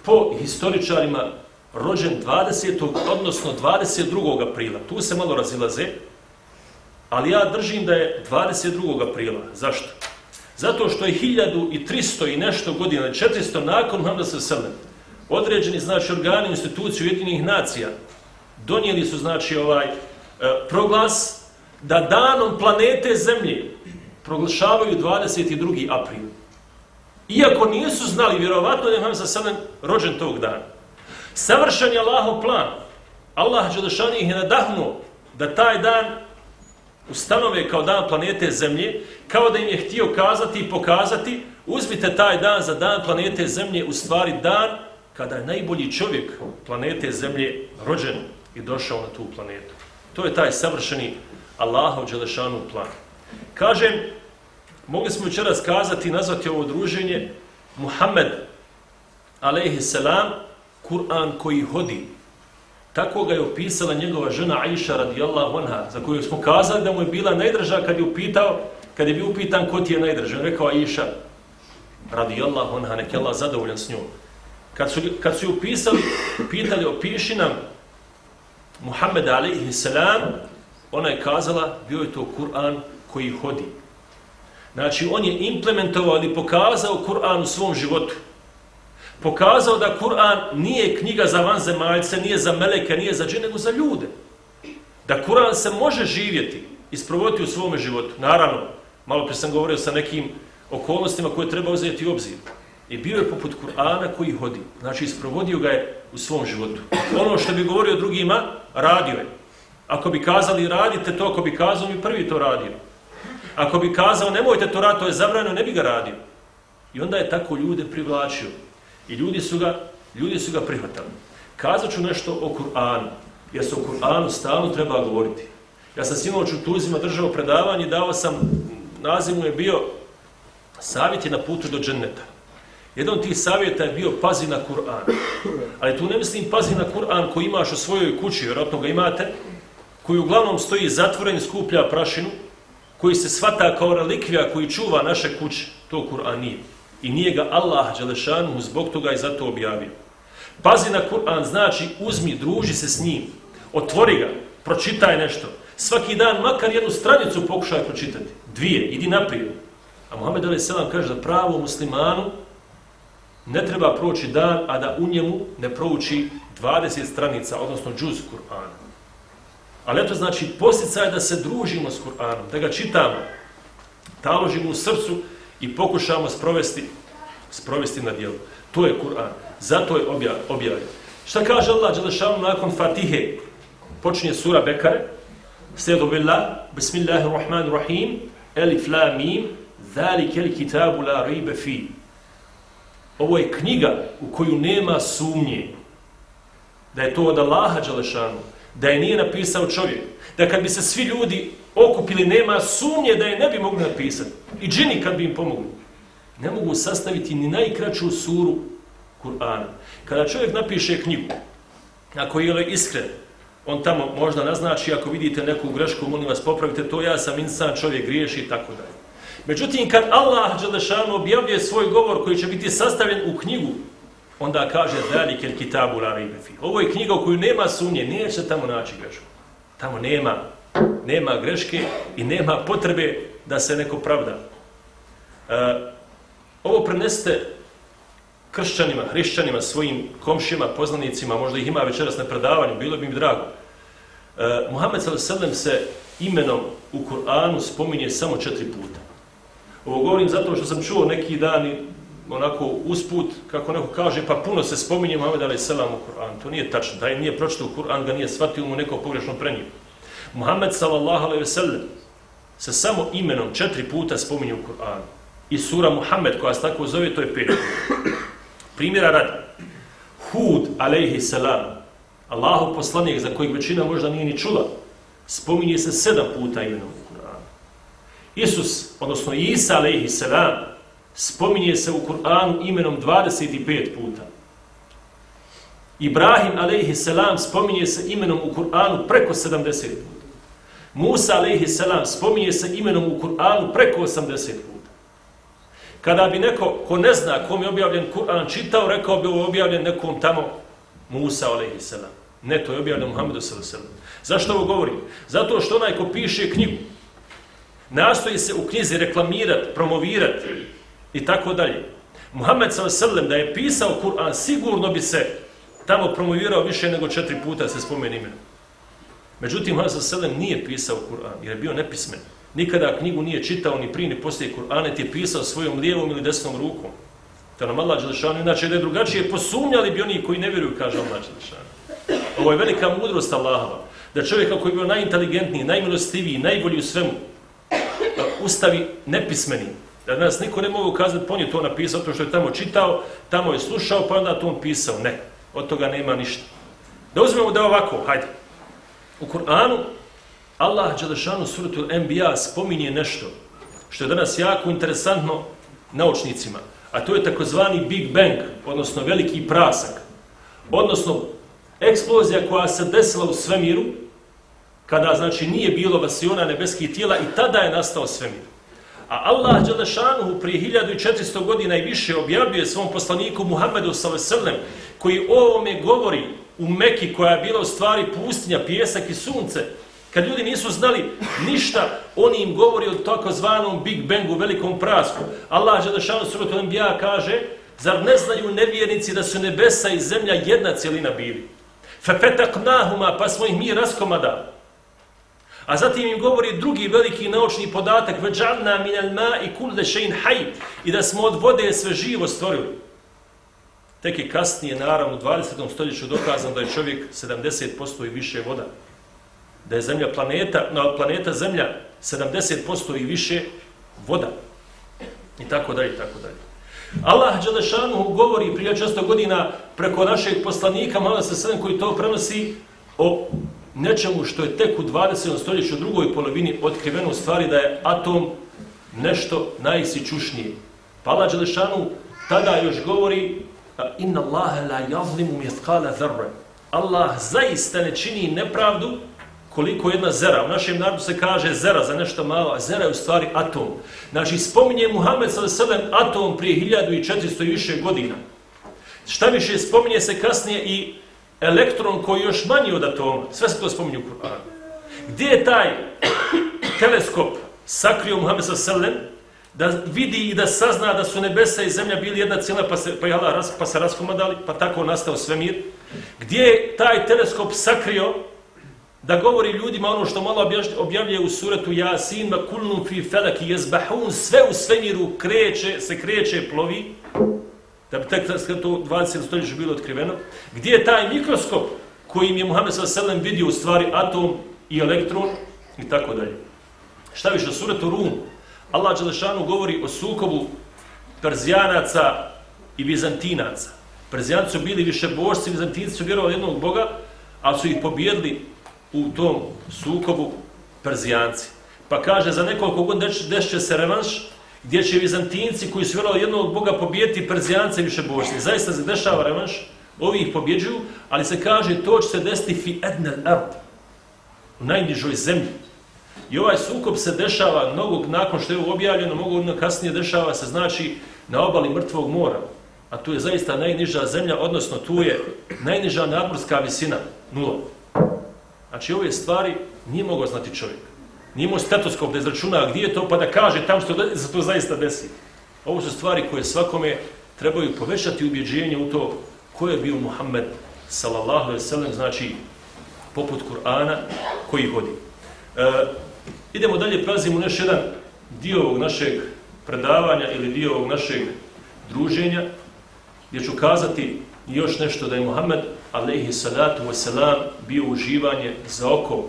po historičarima rođen 20. odnosno 22. aprila. Tu se malo razilaze, ali ja držim da je 22. aprila. Zašto? Zato što je 1300 i nešto godina, 400 nakon Muhammeda s.a.v. određeni znači organi instituciju Ujedinjenih nacija donijeli su znači ovaj e, proglas da danom planete Zemlje proglašavaju 22. april. Iako nisu znali, vjerovatno da je Muhammed sallam rođen tog dana. Savršen je Allahov plan. Allah Đelešani ih je nadahnuo da taj dan ustanove kao dan planete Zemlje, kao da im je htio kazati i pokazati, uzmite taj dan za dan planete Zemlje, u stvari dan kada je najbolji čovjek planete Zemlje rođen i došao na tu planetu. To je taj savršeni Allahov Đelešanu plan. Kažem, mogli smo učeras kazati, nazvati ovo druženje Muhammed, alaihi selam, Kur'an koji hodi. Tako ga je opisala njegova žena Aisha radijallahu anha, za koju smo kazali da mu je bila najdraža kad je upitao, kad je bio upitan ko ti je najdraža. On rekao Aisha radijallahu anha, nek je Allah zadovoljan s njom. Kad su, kad su ju upisali, pitali, opiši nam Muhammed alaihi ona je kazala, bio je to Kur'an koji hodi. Znači, on je implementovao ili pokazao Kur'an u svom životu. Pokazao da Kur'an nije knjiga za vanzemaljce, nije za meleke, nije za džine, nego za ljude. Da Kur'an se može živjeti i sprovoditi u svom životu. Naravno, malo prije sam govorio sa nekim okolnostima koje treba uzeti u obzir. I bio je poput Kur'ana koji hodi. Znači, isprovodio ga je u svom životu. Ono što bi govorio drugima, radio je. Ako bi kazali radite to, ako bi kazao mi prvi to radio. Ako bi kazao nemojte to raditi, to je zabranjeno, ne bi ga radio. I onda je tako ljude privlačio. I ljudi su ga, ljudi su ga prihvatali. Kazat ću nešto o Kur'anu, jer se o Kur'anu stalno treba govoriti. Ja sam sinoć u Tuzima držao predavanje, dao sam, naziv mu je bio savjeti na putu do dženneta. Jedan od tih savjeta je bio pazi na Kur'an. Ali tu ne mislim pazi na Kur'an koji imaš u svojoj kući, vjerojatno ga imate, koji uglavnom stoji zatvoren i skuplja prašinu, koji se svata kao relikvija koji čuva naše kuće, to Kur'an nije. I nije ga Allah Đelešanu zbog toga i zato objavio. Pazi na Kur'an znači uzmi, druži se s njim, otvori ga, pročitaj nešto. Svaki dan makar jednu stranicu pokušaj pročitati. Dvije, idi naprijed. A Muhammed Ali Selam kaže da pravo muslimanu ne treba proći dan, a da u njemu ne prouči 20 stranica, odnosno džuz Kur'ana. Ali to znači posticaj da se družimo s Kur'anom, da ga čitamo, taložimo u srcu i pokušamo sprovesti, sprovesti na dijelu. To je Kur'an. Zato je objavljen. Šta kaže Allah Đelešanu nakon Fatihe? Počinje sura Bekare. Sjedu billah, bismillahirrahmanirrahim, elif la mim, dhali el kitabu la ribe fi. Ovo je knjiga u koju nema sumnje da je to od Allaha Đelešanu, da je nije napisao čovjek, da kad bi se svi ljudi okupili, nema sumnje da je ne bi mogli napisati. I džini kad bi im pomogli. Ne mogu sastaviti ni najkraću suru Kur'ana. Kada čovjek napiše knjigu, ako je iskren, on tamo možda naznači, ako vidite neku grešku, molim vas popravite, to ja sam insan, čovjek griješi i tako dalje. Međutim, kad Allah Đelešanu objavljuje svoj govor koji će biti sastavljen u knjigu, onda kaže Zalik el kitabu la ribefi. Ovo je knjiga u kojoj nema sumnje, neće tamo naći grešku. Tamo nema, nema greške i nema potrebe da se neko pravda. E, ovo prenesete kršćanima, hrišćanima, svojim komšima, poznanicima, možda ih ima večeras na predavanju, bilo bi mi drago. E, Muhammed s.a.v. se imenom u Kur'anu spominje samo četiri puta. Ovo govorim zato što sam čuo neki dan onako usput, kako neko kaže, pa puno se spominje Muhammed a.s. u Kur'an. To nije tačno. Da je nije pročito u Kur'an, ga nije shvatio mu neko pogrešno prenio. Muhammed s.a.v. se samo imenom četiri puta spominje u Kur'anu. I sura Muhammed, koja se tako zove, to je pet. Primjera radi. Hud, a.s. Allahu poslanik, za kojeg većina možda nije ni čula, spominje se sedam puta imenom u Kur'anu. Isus, odnosno Isa, a.s spominje se u Kur'anu imenom 25 puta. Ibrahim alejhi selam spominje se imenom u Kur'anu preko 70 puta. Musa alejhi selam spominje se imenom u Kur'anu preko 80 puta. Kada bi neko ko ne zna kom je objavljen Kur'an čitao, rekao bi ovo objavljen nekom tamo Musa alejhi selam. Ne, to je objavljen Muhammedu sallallahu alejhi Zašto ovo govorim? Zato što onaj ko piše knjigu nastoji se u knjizi reklamirati, promovirati, i tako dalje. Muhammed s.a.v. da je pisao Kur'an, sigurno bi se tamo promovirao više nego četiri puta se spomeni imenom. Međutim, Muhammed s.a.v. nije pisao Kur'an, jer je bio nepismen. nikada knjigu nije čitao ni prije ni poslije Kur'ana, ti je pisao svojom lijevom ili desnom rukom. To nam Allah Đelešanu, inače da je drugačije, posumnjali bi oni koji ne vjeruju, kaže Allah Đelešanu. Ovo je velika mudrost Allahova, da čovjek koji je bio najinteligentniji, najmilostiviji, najbolji u svemu, ustavi nepismeni, da nas niko ne mogu kazati, pa on je to napisao, to što je tamo čitao, tamo je slušao, pa onda to on pisao. Ne, od toga nema ništa. Da uzmemo da ovako, hajde. U Kur'anu Allah Đelešanu suratul NBA spominje nešto što je danas jako interesantno naučnicima, a to je takozvani Big Bang, odnosno veliki prasak, odnosno eksplozija koja se desila u svemiru, kada znači nije bilo vasiona nebeskih tijela i tada je nastao svemir. A Allah Đelešanuhu prije 1400 godina i više objavljuje svom poslaniku Muhammedu s.a.v. koji o ovome govori u Meki koja je bila u stvari pustinja, pjesak i sunce, Kad ljudi nisu znali ništa, oni im govori o takozvanom Big Bangu, velikom prasku. Allah Đelešanu suratu Anbiya kaže, zar ne znaju nevjernici da su nebesa i zemlja jedna cijelina bili? Fefetaknahuma, pa smo ih mi raskomadali. A zatim im govori drugi veliki naučni podatak, veđalna minel ma i kulde šein haj, i da smo od vode sve živo stvorili. Tek je kasnije, naravno, u 20. stoljeću dokazano da je čovjek 70% i više voda da je zemlja planeta, na planeta zemlja 70% i više voda. I tako dalje, i tako dalje. Allah Đelešanu govori prije često godina preko našeg poslanika, malo se sedem koji to prenosi o nečemu što je tek u 20. stoljeću u drugoj polovini otkriveno u stvari da je atom nešto najsičušnije. Pa Allah Đelešanu tada još govori inna Allahe la javlimu mjestkala dharra. Allah zaista ne čini nepravdu koliko jedna zera. U našem narodu se kaže zera za nešto malo, a zera je u stvari atom. Znači, spominje Muhammed s.a.v. atom prije 1400 i više godina. Šta više, spominje se kasnije i elektron koji je još manji od atoma. Sve se to spominje u Kur'anu. Gdje je taj teleskop sakrio Muhammed s.a.v. da vidi i da sazna da su nebesa i zemlja bili jedna cijela pa se, pa, jala, pa se raskomadali, pa tako nastao svemir. Gdje je taj teleskop sakrio da govori ljudima ono što malo objavljuje u suratu Yasin, ma kulnum fi felaki jezbahun, sve u svemiru kreće, se kreće, plovi, da bi tek to 20. stoljeću bilo otkriveno, gdje je taj mikroskop kojim je Muhammed s.a.v. vidio u stvari atom i elektron i tako dalje. Šta više u suratu Rum, Allah Đelešanu govori o sukobu Perzijanaca i Bizantinaca. Perzijanci su bili više božci, Bizantinci su vjerovali jednog Boga, ali su ih pobjedili u tom sukobu Perzijanci. Pa kaže, za nekoliko godina dešće se revanš, gdje će Vizantinci koji su vjerovali jednog Boga pobijeti Perzijance više božni. Zaista se dešava revanš, ovi ih pobjeđuju, ali se kaže, to će se desiti fi ednel ard, u najnižoj zemlji. I ovaj sukob se dešava mnogo nakon što je objavljeno, mnogo godina kasnije dešava se, znači, na obali mrtvog mora. A tu je zaista najniža zemlja, odnosno tu je najniža nadmorska visina, nula. Znači ove stvari nije mogao znati čovjek. Nije imao stetoskop da izračuna gdje je to pa da kaže tam što se to zaista desi. Ovo su stvari koje svakome trebaju povećati ubjeđenje u to ko je bio Muhammed sallallahu alaihi sallam, znači poput Kur'ana koji hodi. E, idemo dalje, prazimo neš jedan dio ovog našeg predavanja ili dio ovog našeg druženja gdje ću kazati još nešto da je Muhammed alaihi salatu wasalam bio uživanje za oko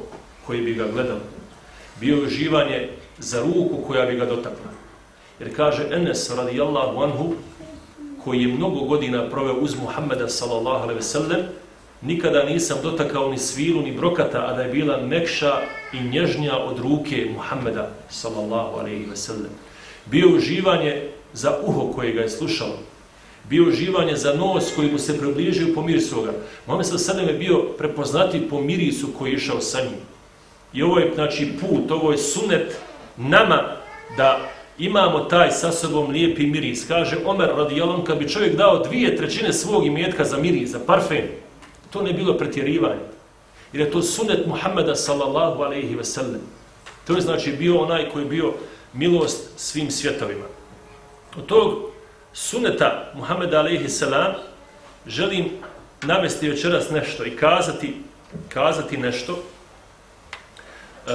koji bi ga gledao. Bio uživanje za ruku koja bi ga dotakla. Jer kaže Enes radijallahu anhu koji je mnogo godina proveo uz Muhammeda sallallahu alaihi sellem nikada nisam dotakao ni svilu ni brokata a da je bila mekša i nježnija od ruke Muhammeda sallallahu alaihi sellem Bio uživanje za uho koje ga je slušalo bio uživanje za nos koji mu se približio po mirisu ga. Mohamed ve sadem je bio prepoznati po mirisu koji je išao sa njim. I ovo je znači, put, ovo je sunet nama da imamo taj sa sobom lijepi miris. Kaže Omer radijalom, kad bi čovjek dao dvije trećine svog imetka za miris, za parfem, to ne bilo pretjerivanje. Jer je to sunet Muhammeda sallallahu alaihi ve sellem. To je znači bio onaj koji je bio milost svim svjetovima. Od tog suneta Muhammeda alaihi selam želim navesti večeras nešto i kazati, kazati nešto. E,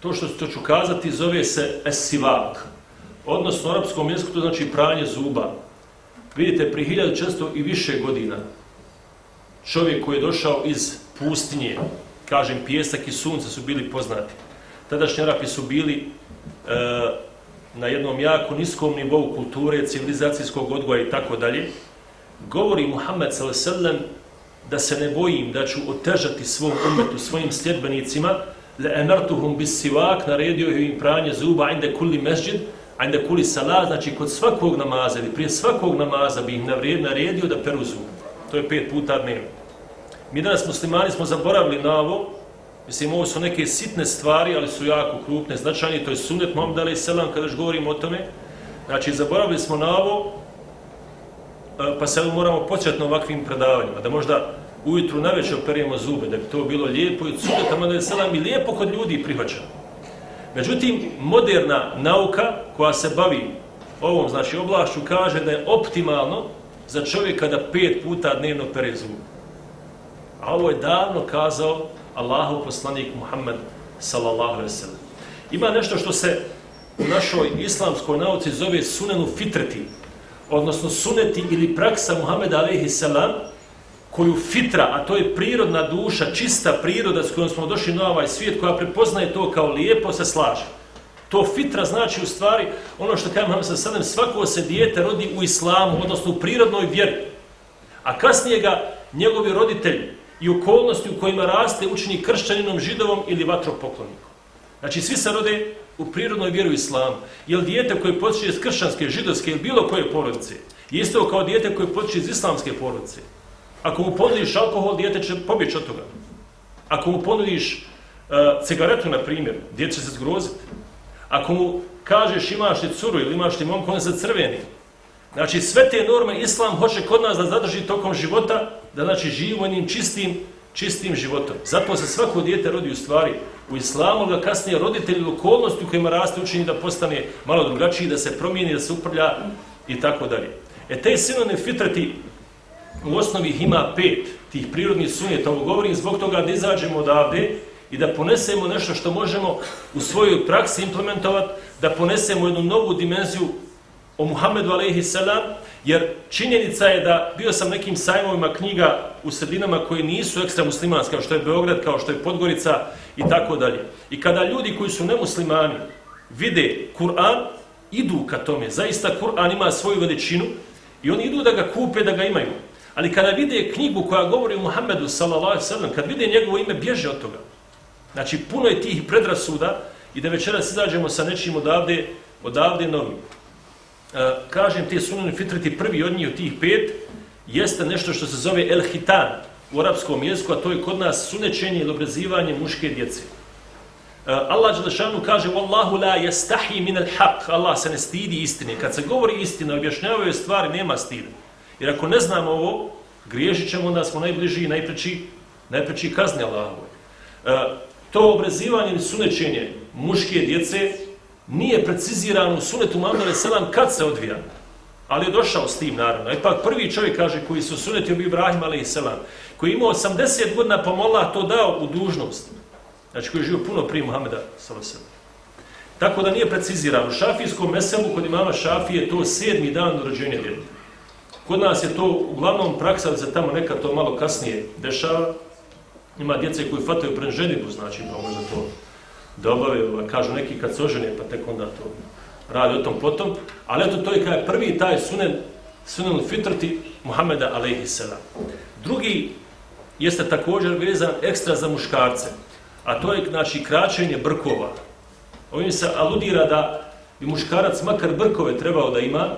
to što, što ću kazati zove se esivak. Odnosno, u arapskom jeziku to znači pranje zuba. Vidite, pri 1600 i više godina čovjek koji je došao iz pustinje, kažem, pjesak i sunce su bili poznati. Tadašnji Arapi su bili e, na jednom jako niskom nivou kulture, civilizacijskog odgoja i tako dalje. Govori Muhammed s.a.v da se ne bojim da ću otežati svom umetu, svojim sljedbenicima, le emertuhum bis sivak, naredio im pranje zuba, inde kulli mesđid, inde kulli salat, znači kod svakog namaza ili prije svakog namaza bi im naredio da peru zub. To je pet puta dnevno. Mi danas muslimani smo zaboravili na ovo, mislim ovo su neke sitne stvari, ali su jako krupne, značajni, to je sunet Muhammed Ali Selam kada još govorimo o tome. Znači zaboravili smo na ovo, eh, pa se moramo početi na ovakvim predavanjima, da možda ujutru na večer zube, da bi to bilo lijepo i cuda tamo da je Selam i lijepo kod ljudi prihvaćeno. Međutim, moderna nauka koja se bavi ovom znači oblašću kaže da je optimalno za čovjeka da pet puta dnevno pere zube. A ovo je davno kazao Allahov poslanik Muhammed sallallahu alaihi sallam. Ima nešto što se u našoj islamskoj nauci zove sunenu fitreti, odnosno suneti ili praksa Muhammeda alaihi sallam, koju fitra, a to je prirodna duša, čista priroda s kojom smo došli na ovaj svijet, koja prepoznaje to kao lijepo, se slaže. To fitra znači u stvari ono što kaže imam sa alaihi svako se dijete rodi u islamu, odnosno u prirodnoj vjeri. A kasnije ga njegovi roditelji, i okolnosti u kojima raste učini kršćaninom, židovom ili vatropoklonikom. Znači, svi se rode u prirodnoj vjeru islamu. Jel dijete koje počne iz kršćanske, židovske ili bilo koje porodice, je isto kao dijete koje počne iz islamske porodice. Ako mu ponudiš alkohol, dijete će pobjeći od toga. Ako mu ponudiš uh, e, cigaretu, na primjer, dijete će se zgroziti. Ako mu kažeš imaš li curu ili imaš li momku, on se crveni. Znači, sve te norme Islam hoće kod nas da zadrži tokom života, da znači živimo njim čistim, čistim životom. Zato se svako dijete rodi u stvari u Islamu, da kasnije roditelji okolnosti u kojima raste učini da postane malo drugačiji, da se promijeni, da se uprlja i tako dalje. E te sinone fitrati u osnovi ih ima pet tih prirodnih sunjeta. Ovo govorim zbog toga da izađemo odavde i da ponesemo nešto što možemo u svojoj praksi implementovati, da ponesemo jednu novu dimenziju o Muhammedu alaihi salam, jer činjenica je da bio sam nekim sajmovima knjiga u sredinama koje nisu ekstra muslimanske, kao što je Beograd, kao što je Podgorica i tako dalje. I kada ljudi koji su nemuslimani vide Kur'an, idu ka tome. Zaista Kur'an ima svoju veličinu i oni idu da ga kupe, da ga imaju. Ali kada vide knjigu koja govori o Muhammedu sallallahu sallam, kad vide njegovo ime, bježe od toga. Znači, puno je tih predrasuda i da večeras izađemo sa nečim odavde, odavde novim. E, kažem te sunani fitriti prvi od njih od tih pet, jeste nešto što se zove el hitan u arapskom jeziku, a to je kod nas sunečenje ili obrazivanje muške djece. E, Allah Đelešanu kaže Wallahu la yastahi min al haq Allah se ne stidi istine. Kad se govori istina, objašnjavaju stvari, nema stida. Jer ako ne znamo ovo, griješit ćemo, onda smo najbliži i najpreći, najpreći kazni Allahove. E, to obrazivanje ili sunečenje muške djece nije precizirano u sunetu Muhammed Selam kad se odvija. Ali je došao s tim, naravno. Ipak prvi čovjek, kaže, koji su suneti bi Ibrahim a.s. koji imao 80 godina pa mola to dao u dužnost. Znači, koji je živio puno prije Muhammeda s.a.s. Tako da nije precizirano. U šafijskom meselu kod imama Šafije to sedmi dan rođenja djeteta. Kod nas je to uglavnom praksa da se tamo neka to malo kasnije dešava. Ima djece koji fataju pred ženibu, znači, pa možda to da obave, pa kažu neki kad se ožene, pa tek onda to radi o tom potom. Ali eto, to je kada je prvi taj sunen, sunen u fitrati Muhammeda alaihi sallam. Drugi jeste također vezan ekstra za muškarce, a to je znači kraćenje brkova. Ovim se aludira da bi muškarac makar brkove trebao da ima,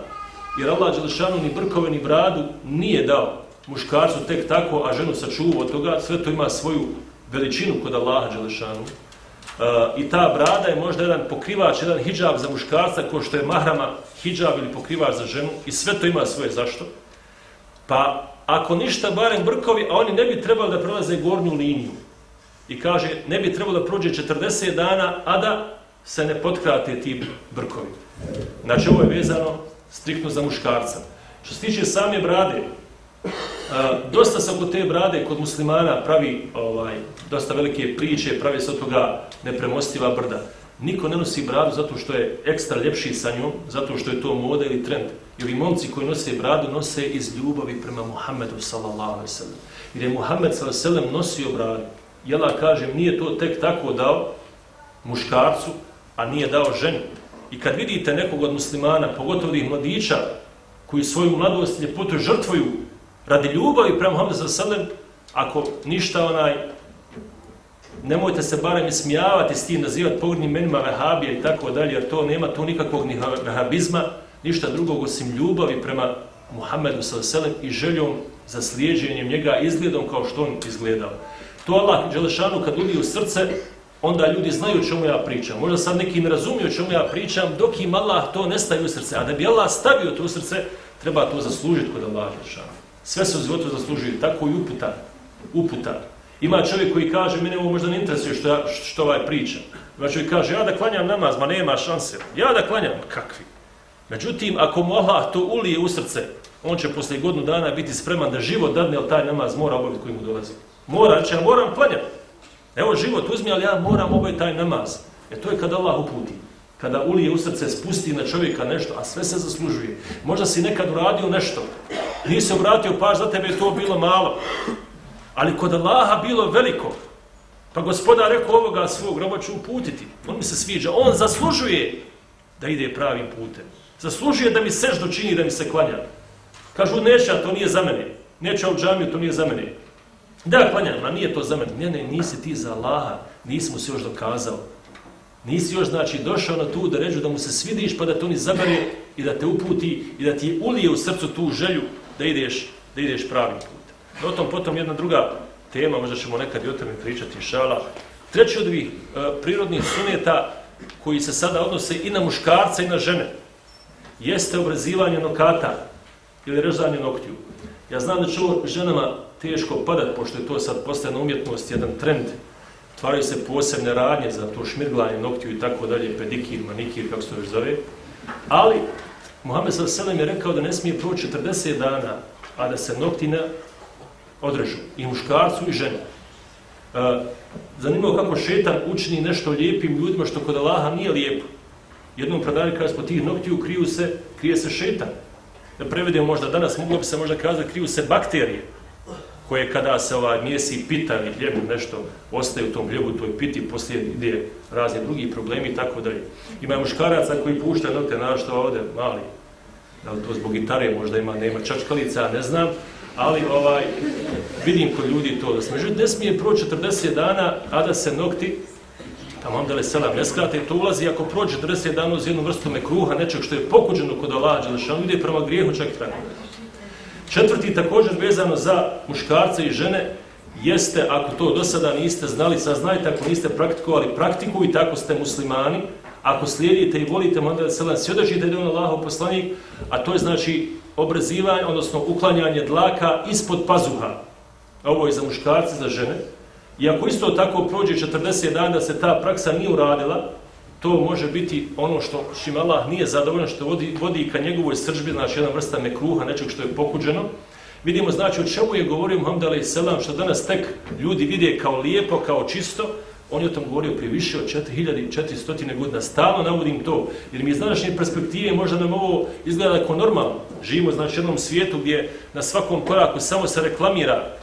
jer Allah Đelešanu ni brkove ni bradu nije dao muškarcu tek tako, a ženu sačuvu od toga, sve to ima svoju veličinu kod Allaha Đelešanu. Uh, I ta brada je možda jedan pokrivač, jedan hijab za muškarca, ko što je mahrama hijab ili pokrivač za ženu. I sve to ima svoje zašto. Pa ako ništa, barem brkovi, a oni ne bi trebali da prelaze gornju liniju. I kaže, ne bi trebalo da prođe 40 dana, a da se ne potkrate ti brkovi. Znači, ovo je vezano striktno za muškarca. Što se tiče same brade, e, dosta se oko te brade kod muslimana pravi ovaj dosta velike priče, pravi se od toga nepremostiva brda. Niko ne nosi bradu zato što je ekstra ljepši sa njom, zato što je to moda ili trend. Ili momci koji nose bradu nose iz ljubavi prema Muhammedu sallallahu alaihi sallam. Jer je Muhammed sallallahu alaihi sallam nosio bradu. Jela kažem, nije to tek tako dao muškarcu, a nije dao ženi. I kad vidite nekog od muslimana, pogotovo ih mladića, koji svoju mladost ljepotu žrtvuju radi ljubavi prema Muhammedu sallallahu sallam, ako ništa onaj nemojte se barem smijavati s tim, nazivati pogrednim menima vehabija i tako dalje, jer to nema tu nikakvog ni vehabizma, ništa drugog osim ljubavi prema Muhammedu sallam i željom za slijedženjem njega izgledom kao što on izgledao. To Allah Đelešanu kad udi u srce, onda ljudi znaju o čemu ja pričam. Možda sad neki ne razumiju o čemu ja pričam, dok im Allah to ne stavi u srce. A da bi Allah stavio to u srce, treba to zaslužiti kod Allah Žešana. Sve se u životu zaslužuje, tako i uputa. Uputa. Ima čovjek koji kaže, mene ovo možda ne interesuje što, ja, što ovaj priča. Ima čovjek kaže, ja da klanjam namaz, ma nema šanse. Ja da klanjam, kakvi? Međutim, ako mu Allah to ulije u srce, on će posle godinu dana biti spreman da život dadne, ali taj namaz mora obaviti koji mu dolazi. Mora, će, ja moram klanjati. Evo život uzmi, ali ja moram obaviti taj namaz. E to je kada Allah uputi. Kada ulije u srce, spusti na čovjeka nešto, a sve se zaslužuje. Možda si nekad uradio nešto, nisi obratio paž, za tebe je to bilo malo. Ali kod Allaha bilo veliko. Pa gospodar rekao ovoga svog roba ću uputiti. On mi se sviđa. On zaslužuje da ide pravim putem. Zaslužuje da mi seš dočini da mi se klanja. Kažu, neće, to nije za mene. Neće u džamiju, to nije za mene. Da, klanjam, a nije to za mene. Ne, ne, nisi ti za Allaha. Nismo se još dokazao. Nisi još, znači, došao na tu da ređu da mu se svidiš pa da te on zabere i da te uputi i da ti ulije u srcu tu želju da ideš, da ideš pravim putem. O tom potom jedna druga tema, možda ćemo nekad i o tome pričati, šala. Treći od ovih e, prirodnih suneta koji se sada odnose i na muškarca i na žene, jeste obrazivanje nokata ili režanje noktiju. Ja znam da će ovo ženama teško padat, pošto je to sad postajna umjetnost, jedan trend, tvaraju se posebne radnje za to šmirglanje noktiju i tako dalje, pedikir, manikir, kako se to još zove. Ali, Muhammed s.a.v. je rekao da ne smije proći 40 dana, a da se nokti ne odrežu. I muškarcu i ženi. E, zanimljivo kako šetan učini nešto lijepim ljudima što kod Allaha nije lijepo. Jednom predavlju kada smo tih noktiju kriju se, krije se šetan. Da prevedemo možda danas, moglo bi se možda kazati kriju se bakterije koje kada se ovaj mjesi pita ili hljeb nešto ostaje u tom hljebu, toj piti, poslije ide razni drugi problemi i tako dalje. Ima muškaraca koji pušta nokte, našto ovdje, mali, da to zbog gitare možda ima, nema čačkalica, ne znam, ali ovaj vidim kod ljudi to da se međutim ne smije proći 40 dana a da se nokti tamo onda le selam ne skrate to ulazi ako prođe 40 dana uz jednu vrstu mekruha nečeg što je pokuđeno kod Allah Đelešanu, ide prema grijehu čak tako četvrti također vezano za muškarce i žene jeste ako to do sada niste znali saznajte ako niste praktikovali praktikuj tako ste muslimani ako slijedite i volite onda selam svjedočite da je on Allahov poslanik a to je znači obrezivanje, odnosno uklanjanje dlaka ispod pazuha. Ovo je za muškarce, za žene. I ako isto tako prođe 40 dana da se ta praksa nije uradila, to može biti ono što čim Allah nije zadovoljno, što vodi, vodi ka njegovoj sržbi, znači jedna vrsta mekruha, nečeg što je pokuđeno. Vidimo, znači, o čemu je govorio Muhammed Ali Selam, što danas tek ljudi vide kao lijepo, kao čisto, On je o tom govorio prije više od 4400 godina. Stalno navodim to, jer mi iz današnje perspektive možda nam ovo izgleda kao normalno. Živimo znači, u jednom svijetu gdje na svakom koraku samo se reklamira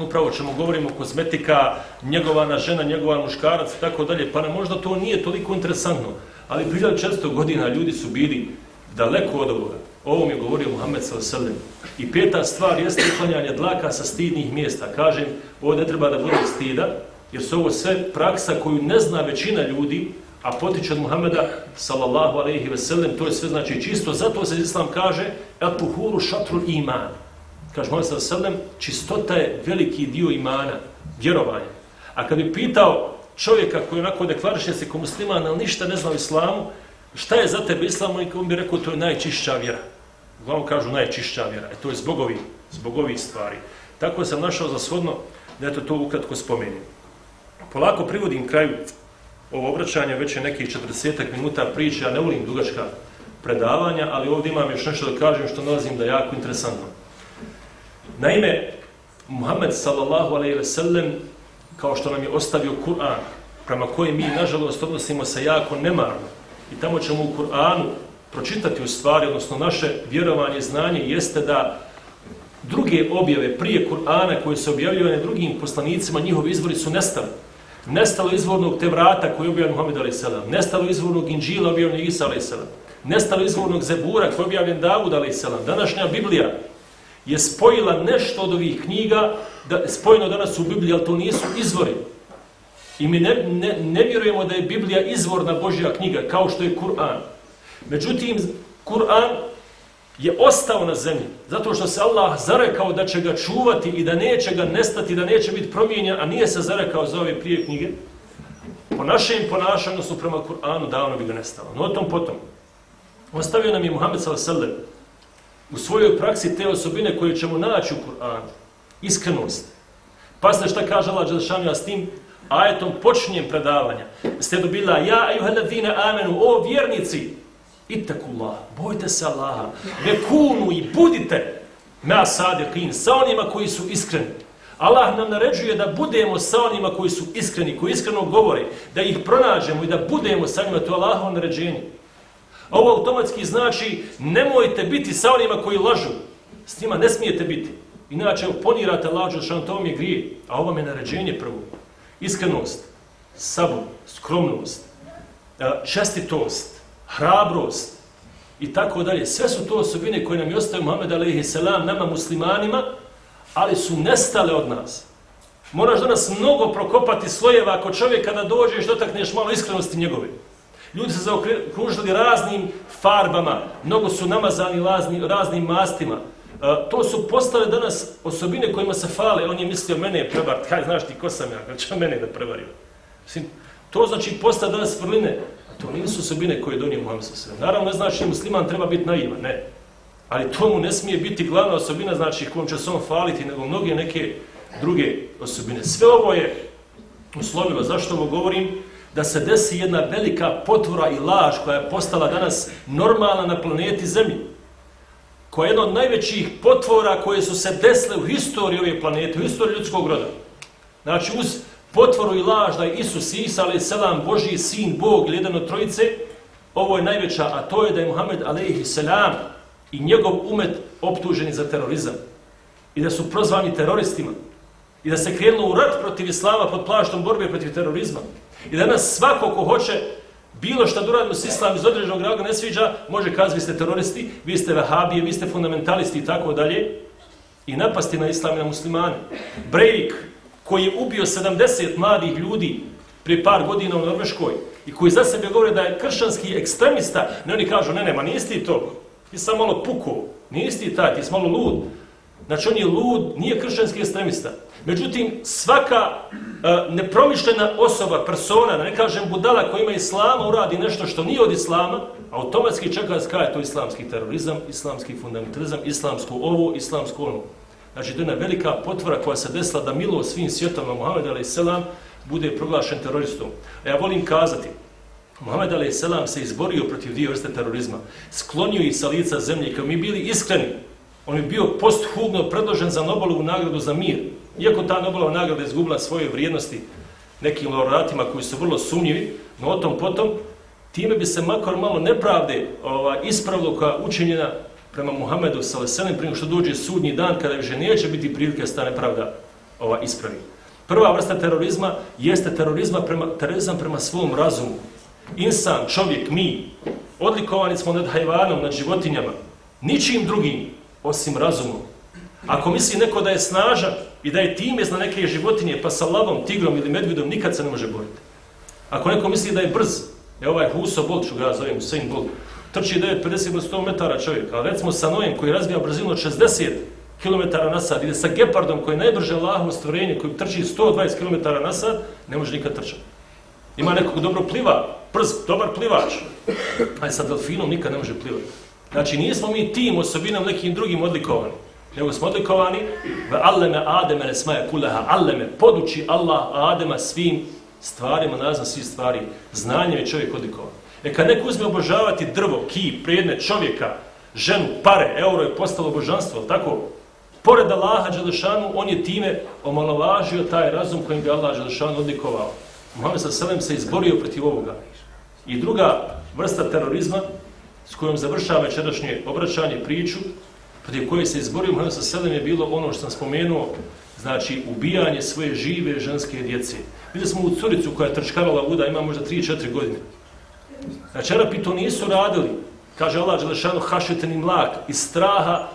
upravo čemu govorimo kozmetika, njegovana žena, njegovan muškarac i tako dalje, pa nam možda to nije toliko interesantno. Ali prije 400 godina ljudi su bili daleko od ovoga. Ovo mi je govorio Muhammed s.a.v. I peta stvar jeste uklanjanje dlaka sa stidnih mjesta. Kažem, ovo ne treba da bude stida, jer su ovo sve praksa koju ne zna većina ljudi, a potiče od Muhammeda, sallallahu alaihi veselem, to je sve znači čisto, zato se Islam kaže, el puhuru šatru iman. Kaže Muhammed sallallahu alejhi ve sellem, čistota je veliki dio imana, vjerovanja. A kad bi pitao čovjeka koji onako deklariše se kao musliman, ali ništa ne zna o islamu, šta je za tebe islam, on bi rekao, to je najčišća vjera. Uglavnom kažu najčišća vjera, e to je zbog ovih, zbog ovih stvari. Tako sam našao za shodno da to ukratko spomenim polako privodim kraju ovo obraćanje, već je nekih 40 minuta priče, ja ne volim dugačka predavanja, ali ovdje imam još nešto da kažem što nalazim da je jako interesantno. Naime, Muhammed sallallahu alaihi ve sellem, kao što nam je ostavio Kur'an, prema kojem mi, nažalost, odnosimo se jako nemarno, i tamo ćemo u Kur'anu pročitati u stvari, odnosno naše vjerovanje, znanje, jeste da druge objave prije Kur'ana koje su objavljene drugim poslanicima, njihovi izvori su nestali. Nestalo izvornog Tevrata koji je objavljen Muhammed a.s. Nestalo izvornog Inđila objavljen Isa a.s. Nestalo izvornog Zebura koji je objavljen Davud a.s. Današnja Biblija je spojila nešto od ovih knjiga, da, spojeno danas u Bibliji, ali to nisu izvori. I mi ne, ne, ne vjerujemo da je Biblija izvorna Božja knjiga, kao što je Kur'an. Međutim, Kur'an je ostao na zemlji, zato što se Allah zarekao da će ga čuvati i da neće ga nestati, da neće biti promijenjen, a nije se zarekao za ove prije knjige. Po našem ponašanju su prema Kur'anu davno bi ga nestalo. No o tom potom. Ostavio nam je Muhammed s.a.v u svojoj praksi te osobine koje ćemo naći u Kur'anu. Iskrenost. Pazite šta kaže Allah Đelešanu, s tim ajetom počinjem predavanja. Ste dobila, ja, ejuheladine, amenu, o vjernici, Ittakullah, bojte se Allaha, ve kunu i budite na sadiqin, sa onima koji su iskreni. Allah nam naređuje da budemo sa onima koji su iskreni, koji iskreno govore, da ih pronađemo i da budemo sa njima, to je Allahovo naređenje. Ovo automatski znači nemojte biti sa onima koji lažu, s njima ne smijete biti. Inače, ponirate lađu, što to je grije, a ovo je naređenje prvo. Iskrenost, sabor, skromnost, e, čestitost, hrabrost i tako dalje. Sve su to osobine koje nam je ostavio Muhammed a.s. nama muslimanima, ali su nestale od nas. Moraš da nas mnogo prokopati slojeva ako čovjek kada dođeš dotakneš malo iskrenosti njegove. Ljudi se zaokružili raznim farbama, mnogo su namazani razni, raznim mastima. Uh, to su postale danas osobine kojima se fale. On je mislio, mene je prevar, kaj znaš ti ko sam ja, znači, kada će mene da prevario. Mislim, to znači postale danas vrline. To nisu osobine koje je donio Muhammed sa Naravno, ne znači musliman treba biti naivan, ne. Ali to mu ne smije biti glavna osobina, znači kojom će se on faliti, nego mnoge neke druge osobine. Sve ovo je uslovilo, zašto ovo govorim? Da se desi jedna velika potvora i laž koja je postala danas normalna na planeti Zemlji. Koja je jedna od najvećih potvora koje su se desile u historiji ove planete, u historiji ljudskog roda. Znači, uz potvoru i laž da je Isus Isa, ali selam, Božji sin, Bog, ili jedan od trojice, ovo je najveća, a to je da je Muhammed alaihi selam i njegov umet optuženi za terorizam. I da su prozvani teroristima. I da se krenulo u rat protiv Islama pod plaštom borbe protiv terorizma. I danas svako ko hoće bilo što da uradimo s Islam iz određenog razloga ne sviđa, može kazati vi ste teroristi, vi ste vahabije, vi ste fundamentalisti i tako dalje. I napasti na Islam i na muslimane. Breivik, koji je ubio 70 mladih ljudi prije par godina u Norveškoj i koji za sebe govore da je kršćanski ekstremista, ne oni kažu, ne, ne, ma nisi ti to, ti sam malo puko, nisi ti taj, ti si malo lud. Znači, on je lud, nije kršćanski ekstremista. Međutim, svaka e, nepromišljena osoba, persona, ne kažem budala koja ima islama, uradi nešto što nije od islama, automatski čeka da skaje to islamski terorizam, islamski fundamentalizam, islamsko ovo, islamsko ono. Znači, to je jedna velika potvora koja se desila da milo svim svjetovima Muhammed a.s. bude proglašen teroristom. A ja volim kazati, Muhammed a.s. se izborio protiv dvije vrste terorizma, sklonio ih sa lica zemlje i kao mi bili iskreni, on je bio posthugno predložen za Nobelovu nagradu za mir. Iako ta Nobelova nagrada izgubila svoje vrijednosti nekim laureatima koji su vrlo sumnjivi, no o tom potom, time bi se makar malo nepravde ova, ispravilo koja učinjena prema Muhammedu sa prije što dođe sudnji dan kada više neće biti prilike da se ta nepravda ova ispravi. Prva vrsta terorizma jeste terorizma prema, terorizam prema svom razumu. Insan, čovjek, mi, odlikovani smo nad hajvanom, nad životinjama, ničim drugim osim razumom. Ako misli neko da je snažan i da je timez na neke životinje, pa sa lavom, tigrom ili medvidom, nikad se ne može boriti. Ako neko misli da je brz, je ovaj Huso Bolt, ću ga ja zovem, Usain Bolt, trči 950 do 100 metara čovjek, ali recimo sa Nojem koji razvija brzinu od 60 km na sat, ide sa Gepardom koji je najbrže laho stvorenje, koji trči 120 km na sat, ne može nikad trčati. Ima nekog dobro pliva, brz, dobar plivač, ali sa delfinom nikad ne može plivati. Znači, nismo mi tim osobinom nekim drugim odlikovani, nego smo odlikovani ve alleme Ademe ne smaje kuleha, alleme, poduči Allah Adema svim stvarima, nazva svih stvari, znanjem je čovjek odlikovan. E kad neko uzme obožavati drvo, ki, prijedne čovjeka, ženu, pare, euro je postalo božanstvo, tako? pored Allaha Đelešanu, on je time omalovažio taj razum kojim bi Allah Đelešanu odlikovao. Muhammed sa selem se izborio protiv ovoga. I druga vrsta terorizma s kojom završava večerašnje obraćanje priču, protiv koje se izborio Muhammed sa selem je bilo ono što sam spomenuo, znači ubijanje svoje žive ženske djece. Vidjeli smo u curicu koja je trčkarala vuda, ima možda 3-4 godine. Znači, Arapi to nisu radili. Kaže Allah Đelešanu, hašeteni mlak iz straha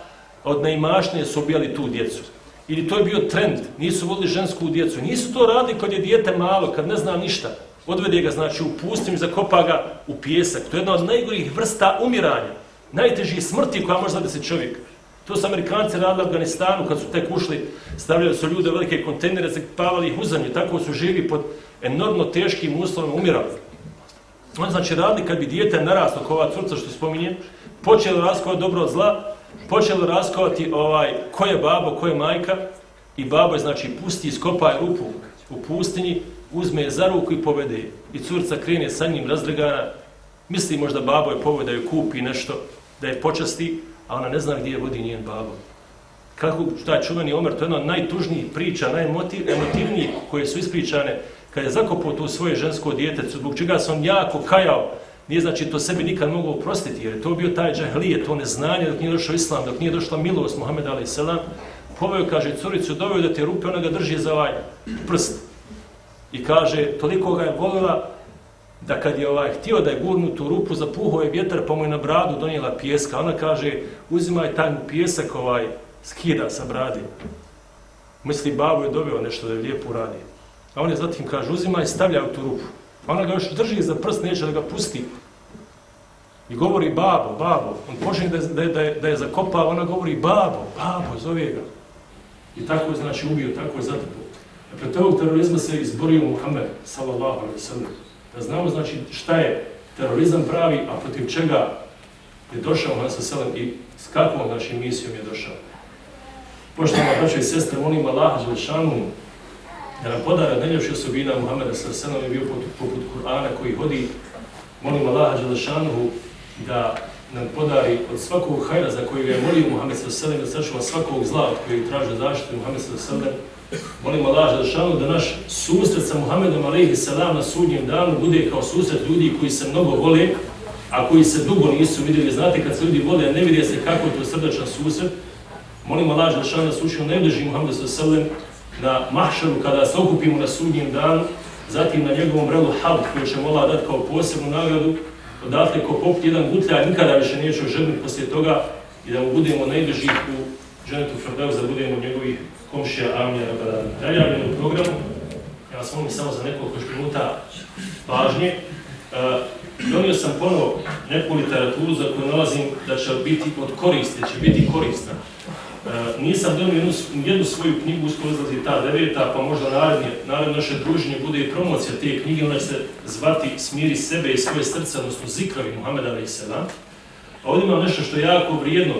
od neimašnje su ubijali tu djecu. Ili to je bio trend, nisu vodili žensku djecu. Nisu to radili kad je dijete malo, kad ne zna ništa. Odvede ga, znači, u pustinju, zakopa ga u pjesak. To je jedna od najgorih vrsta umiranja. Najtežih smrti koja može zadesiti čovjek. To su Amerikanci radili u Afganistanu kad su tek ušli, stavljali su ljude u velike kontejnere, zakpavali ih u zemlju, tako su živi pod enormno teškim uslovima, umirali. On znači radili kad bi dijete naraslo, kao ova curca što spominje, počelo raskovati dobro od zla, počelo raskovati ovaj, ko je babo, ko je majka, i babo je znači pusti, iskopa je rupu u pustinji, uzme je za ruku i povede I curca krene sa njim razdregana, misli možda babo je povede, da kupi nešto, da je počasti, a ona ne zna gdje vodi njen babo. Kako taj čuveni Omer, to je jedna od najtužnijih priča, najemotivnijih koje su ispričane, kad je zakopao tu svoje žensko djetecu, zbog čega sam jako kajao, nije znači to sebi nikad mogu oprostiti, jer to bio taj džahlije, to neznanje dok nije došao islam, dok nije došla milost Muhammed Ali Selam, poveo, kaže, curicu, doveo da te rupe, ona ga drži za ovaj prst. I kaže, toliko ga je volila, da kad je ovaj htio da je gurnut u rupu, zapuhao je vjetar, pa mu je na bradu donijela pjeska. Ona kaže, uzimaj taj pjesak, ovaj, skida sa bradi. Misli, babo je dobio nešto da je lijepo radi. A on je zatim kaže, uzimaj stavljaj stavlja u tu rupu. Pa ona ga još drži za prst, neće da ga pusti. I govori, babo, babo. On počne da, da, da, da je zakopao, ona govori, babo, babo, zove ga. I tako je, znači, ubio, tako je zatim. Dakle, pred ovog terorizma se izborio Muhammed, sallallahu alaihi sallam da znamo znači šta je terorizam pravi, a protiv čega je došao Hansa sallam i s kakvom znači, misijom je došao. Poštovana braćo i sestre, molim Allaha Đelešanu da nam podara najljepši osobina Muhammeda sa Selem je bio poput Kur'ana koji hodi. Molim Allaha Đelešanu da nam podari od svakog hajra za koji je molio Muhammed sa Selem da sačuva svakog zla od koji traže zaštitu Muhammed sa Selem Molim Allah Želšanu da naš susret sa Muhammedom alaihi salam na sudnjem danu bude kao susret ljudi koji se mnogo vole, a koji se dugo nisu vidjeli. Znate, kad se ljudi vole, ne vidje se kako je to srdačan susret. Molim Allah Želšanu da se učinu najbliži Muhammed sa selem na mahšaru kada se okupimo na sudnjem danu, zatim na njegovom relu halk koju će Allah dati kao posebnu nagradu, odatle ko popiti jedan gutlja nikada više neće oželjiti poslije toga i da mu budemo najbliži u ženetu Ferdevza, da budemo njegovih komšija Amija Rabada najavljen u programu. Ja vas molim samo za nekoliko minuta pažnje. E, donio sam ponovo neku literaturu za koju nalazim da će biti od koriste, će biti korisna. E, nisam donio jednu, jednu svoju knjigu uskoro izlazi ta deveta, pa možda narednje, naredno naše druženje bude i promocija te knjige, ona će se zvati Smiri sebe i svoje srce, odnosno Zikravi Muhammeda i A ovdje imam nešto što je jako vrijedno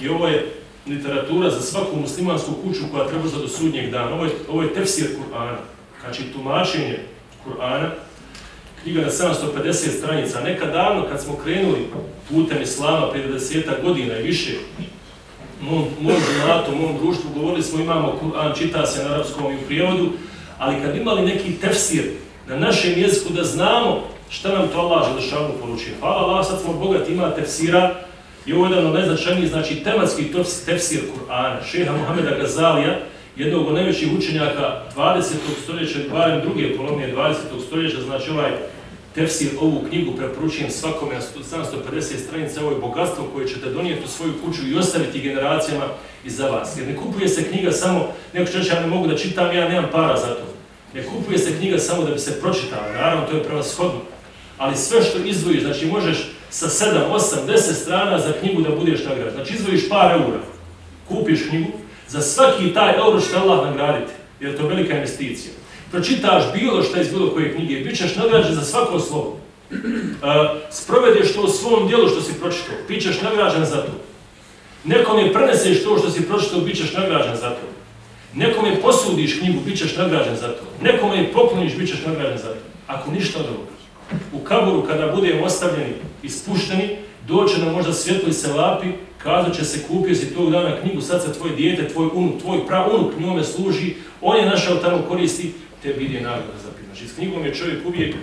i ovo je literatura za svaku muslimansku kuću koja treba za do sudnjeg dana. Ovo je, ovo je tefsir Kur'ana, znači tumačenje Kur'ana, knjiga na 750 stranica. Nekad davno, kad smo krenuli putem Islama, 50 godina i više, mom, mom džematu, mom društvu, govorili smo imamo Kur'an, čita se na arapskom i u prijevodu, ali kad imali neki tefsir na našem jeziku da znamo šta nam to Allah Želešanu poručuje. Hvala Allah, sad smo bogati, ima tefsira, I ovo je jedan od najznačajnijih, znači tematski tefsir Kur'ana, šeha Muhameda Gazalija, jednog od najvećih učenjaka 20. stoljeća, barem druge polovine 20. stoljeća, znači ovaj tefsir, ovu knjigu preporučujem svakome na 750 stranica, ovo je bogatstvo koje ćete donijeti u svoju kuću i ostaviti generacijama iza vas. Jer ne kupuje se knjiga samo, neko će ja ne mogu da čitam, ja nemam para za to. Ne kupuje se knjiga samo da bi se pročitala, naravno to je prevashodno. Ali sve što izvojiš, znači možeš sa 7, 8, 10 strana za knjigu da budeš nagrađen. Znači izvojiš par eura, kupiš knjigu, za svaki taj euro što Allah nagraditi, jer to je velika investicija. Pročitaš bilo što iz bilo koje knjige, bit ćeš nagrađen za svako slovo. E, uh, sprovedeš to u svom dijelu što si pročitao, bit ćeš nagrađen za to. Nekom je preneseš to što si pročitao, bit ćeš nagrađen za to. Nekom je posudiš knjigu, bit ćeš nagrađen za to. Nekom je pokloniš, bit ćeš nagrađen za to. Ako ništa od ovoga. U kaboru kada budemo ostavljeni i spušteni, doće nam možda svjetlo i se lapi, kazat će se kupio si tog dana knjigu, sad se tvoje dijete, tvoj unuk, tvoj praunuk njome služi, on je našao tamo koristi, te ide nagrada za Znači, s knjigom je čovjek uvijek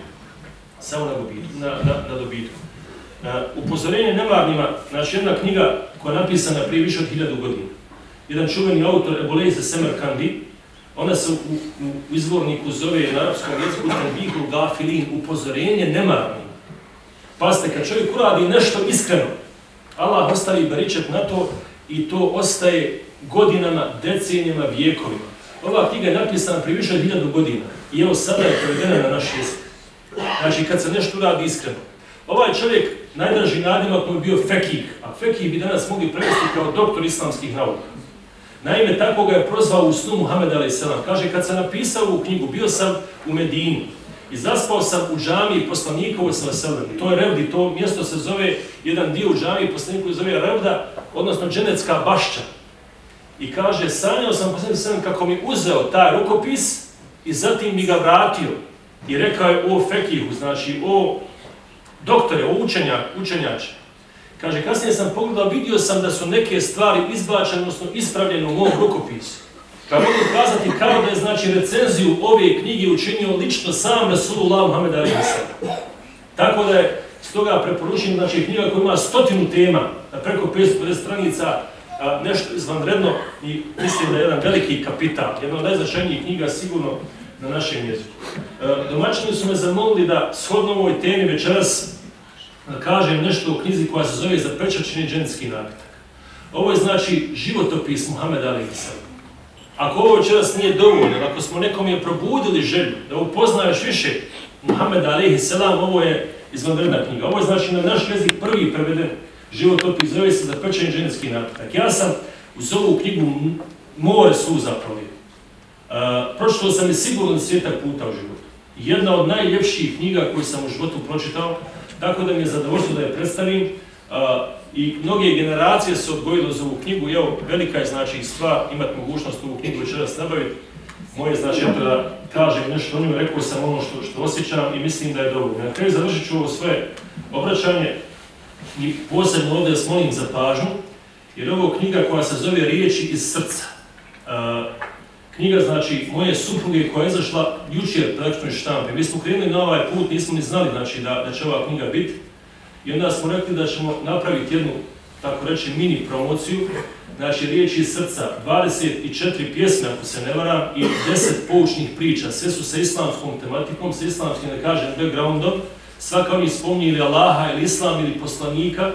samo na, dobitku, na, na, na dobitku. Uh, upozorenje nemladnima, znači jedna knjiga koja je napisana prije više od hiljadu godina. Jedan čuveni autor Eboleze Semerkandi, ona se u, u, u izvorniku zove na arapskom jeziku Tanbihul Gafilin, upozorenje nemarnima. Pazite, kad čovjek uradi nešto iskreno, Allah ostavi baričet na to i to ostaje godinama, decenijama, vijekovima. Ova knjiga je napisana prije više od hiljadu godina i evo sada je prevedena na naš jezik. Znači, kad se nešto uradi iskreno. Ovaj čovjek, najdraži nadimak mu je bio Fekih, a Fekih bi danas mogli prevesti kao doktor islamskih nauka. Naime, tako ga je prozvao u snu Muhammed a.s. Kaže, kad sam napisao u knjigu, bio sam u Medini i zaspao sam u džamiji poslanikovo sa veselem. To je Revdi, to mjesto se zove, jedan dio u džamiji poslanikovo zove Revda, odnosno dženecka bašća. I kaže, sanjao sam poslanikovo sa kako mi uzeo taj rukopis i zatim mi ga vratio. I rekao je o Fekihu, znači o doktore, o učenjak, učenjače. Kaže, kasnije sam pogledao, vidio sam da su neke stvari izbačene, odnosno ispravljene u mom rukopisu. Pa mogu kazati kao da je znači recenziju ove knjige učinio lično sam Rasulullah Muhammed Ali Tako da je stoga preporučen znači knjiga koja ima stotinu tema, preko 550 stranica, a, nešto izvanredno i mislim da je jedan veliki kapital, jedna od najznačajnijih knjiga sigurno na našem jeziku. E, domaćini su me zamolili da shodno ovoj temi večeras kažem nešto o knjizi koja se zove Zaprečačeni dženski napitak. Ovo je znači životopis Muhammeda Ali Ako ovo večeras nije dovoljno, ako smo nekom je probudili želju da upoznaješ više Muhammed Alihi Selam, ovo je izvanredna knjiga. Ovo je znači na naš jezik prvi preveden životopis, zove se Zapečačeni dženski napitak. Ja sam uz ovu knjigu more suza prolio. Uh, e, pročitao sam je sigurno svijetak puta u životu. Jedna od najljepših knjiga koju sam u životu pročitao, tako da mi je zadovoljstvo da je predstavim. a, I mnoge generacije su odgojile za ovu knjigu. Evo, velika je znači sva imati mogućnost ovu knjigu večeras nabaviti. Moje znači ja da kažem nešto o njoj, rekao sam ono što, što osjećam i mislim da je dovoljno. Na kraju završit ću ovo sve obraćanje i posebno ovdje vas molim za pažnju, jer ovo knjiga koja se zove Riječi iz srca. Uh, knjiga, znači, moje supruge koja je izašla jučer praktičnoj štampe. Mi smo krenuli na ovaj put, nismo ni znali, znači, da, da će ova knjiga biti. I onda smo rekli da ćemo napraviti jednu, tako reći, mini promociju. Znači, riječi iz srca, 24 pjesme, ako se ne varam, i 10 poučnih priča. Sve su sa islamskom tematikom, sa islamskim, da kažem, backgroundom. Svaka oni spomni ili Allaha, ili Islam, ili poslanika,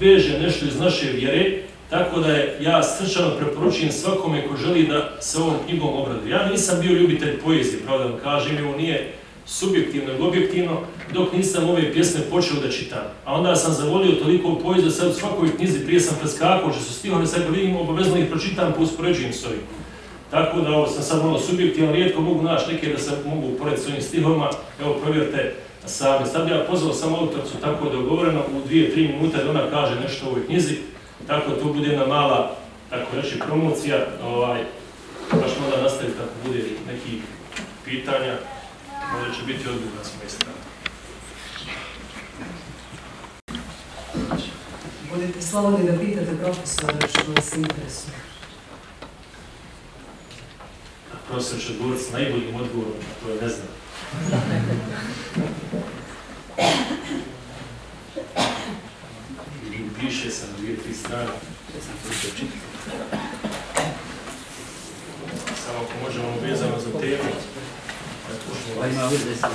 veže nešto iz naše vjere, Tako da je, ja srčano preporučujem svakome ko želi da se ovom knjigom obradu. Ja nisam bio ljubitelj poezije, pravo da vam kažem, ovo nije subjektivno ili objektivno, dok nisam ove pjesme počeo da čitam. A onda sam zavolio toliko poezije, sad u svakoj knjizi prije sam preskakao, što su stihove, sad kad vidim, obavezno ih pročitam, pa uspoređujem s ovim. Tako da ovo sam sad malo subjektivno, rijetko mogu naći neke da se mogu uporediti s ovim stihovima, evo provjerite sami. Sad ja pozvao sam autorcu tako da ugovoreno u dvije, tri minute da ona kaže nešto o ovoj knjizi, Tako to bude jedna mala, tako reći, promocija, ovaj, baš možda nastaviti ako bude neki pitanja, možda će biti odgovor s moje strane. Budete slobodni da pitate profesora što vas interesuje. Profesor će odgovoriti s najboljim odgovorom, a to je ne znam. piše sam dvije, tri strane. Samo ako možemo vezano za temu, da počnemo pa ima veze sa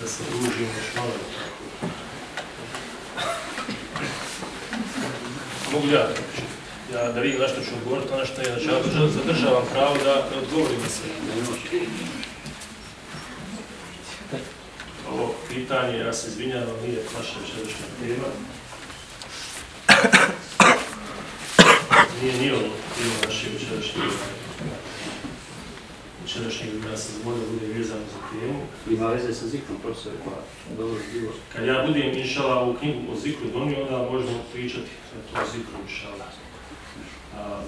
da se družimo još malo. Mogu ja ja da vidim nešto ću odgovoriti, ono što je, znači ja zadržavam pravo da, odgovorim sve. Ovo pitanje, ja se izvinjavam, nije naša večerašnja tema. Nije ni ovo bilo naše večerašnje večerašnje ja sam zbolio da bude vezano za temu. Ima veze sa zikrom, profesor, pa dobro bilo. Kad ja budem išala u knjigu o zikru donio, onda možemo pričati o to zikru išala. A,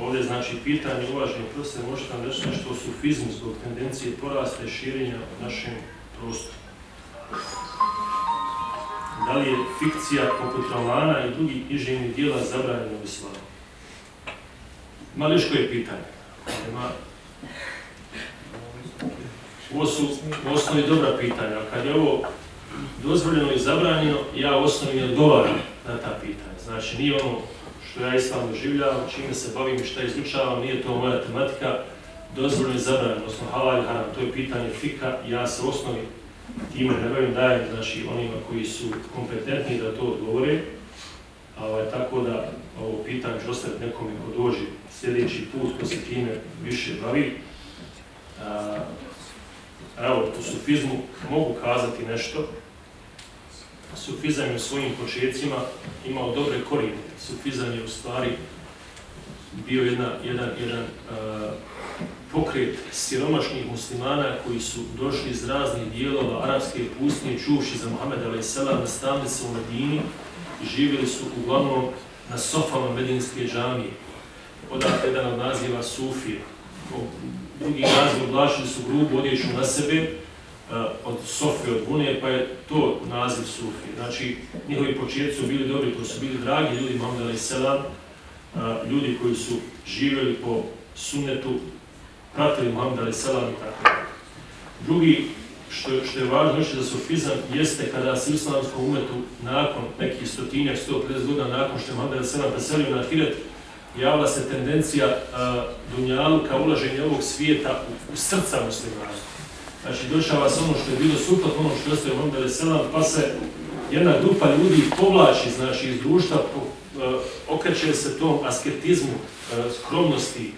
ovdje znači pitanje uvaženi profesor, možete nam reći nešto o sufizmu zbog tendencije porasta i širenja u našem prostoru. Da li je fikcija poput romana i drugih književnih dijela zabranjena u islamu? Mališko je pitanje. Ima... Ovo su u osnovi dobra pitanja, a kad je ovo dozvoljeno i zabranjeno, ja u osnovi ne odgovaram na ta pitanja. Znači, nije ono što ja islam doživljavam, čime se bavim i šta izučavam, nije to moja tematika, dozvoljeno i zabranjeno, odnosno halal i haram, to je pitanje fika, ja se u osnovi time ne bavim, dajem znači, onima koji su kompetentni da to odgovore, a ovaj, tako da ovo pitanje ću ostaviti nekome ko dođe sljedeći put ko se time više bavi. A, evo, u sufizmu mogu kazati nešto. Sufizam je u svojim početcima imao dobre korijene. Sufizam je u stvari bio jedna, jedan, jedan uh, pokret siromašnih muslimana koji su došli iz raznih dijelova arapske pustinje čuvši za Muhammeda a.s. nastavili se u Medini i živjeli su uglavnom na sofama Medinske džamije. Odakle jedan od naziva Sufije. Drugi naziv oblačili su grubu odjeću na sebe od Sofije, od Bune, pa je to naziv Sufije. Znači, njihovi početci su bili dobri, koji su bili dragi ljudi Muhammeda a.s ljudi koji su živjeli po sunnetu pratili Muhammed Ali Salam i tako. Drugi, što, što je važno reći za sofizam, jeste kada se islamskom umetu nakon nekih stotinjak, 150 godina nakon što je Muhammed Ali Salam preselio na Hiret, javila se tendencija a, dunjaluka ka ulaženju ovog svijeta u, u srca muslimana. Znači, došava se ono što je bilo suprotno ono što je ostaje Muhammed Ali Salam, pa se jedna grupa ljudi povlači znači, iz društva, po, Eh, okreće se tom asketizmu, eh, skromnosti,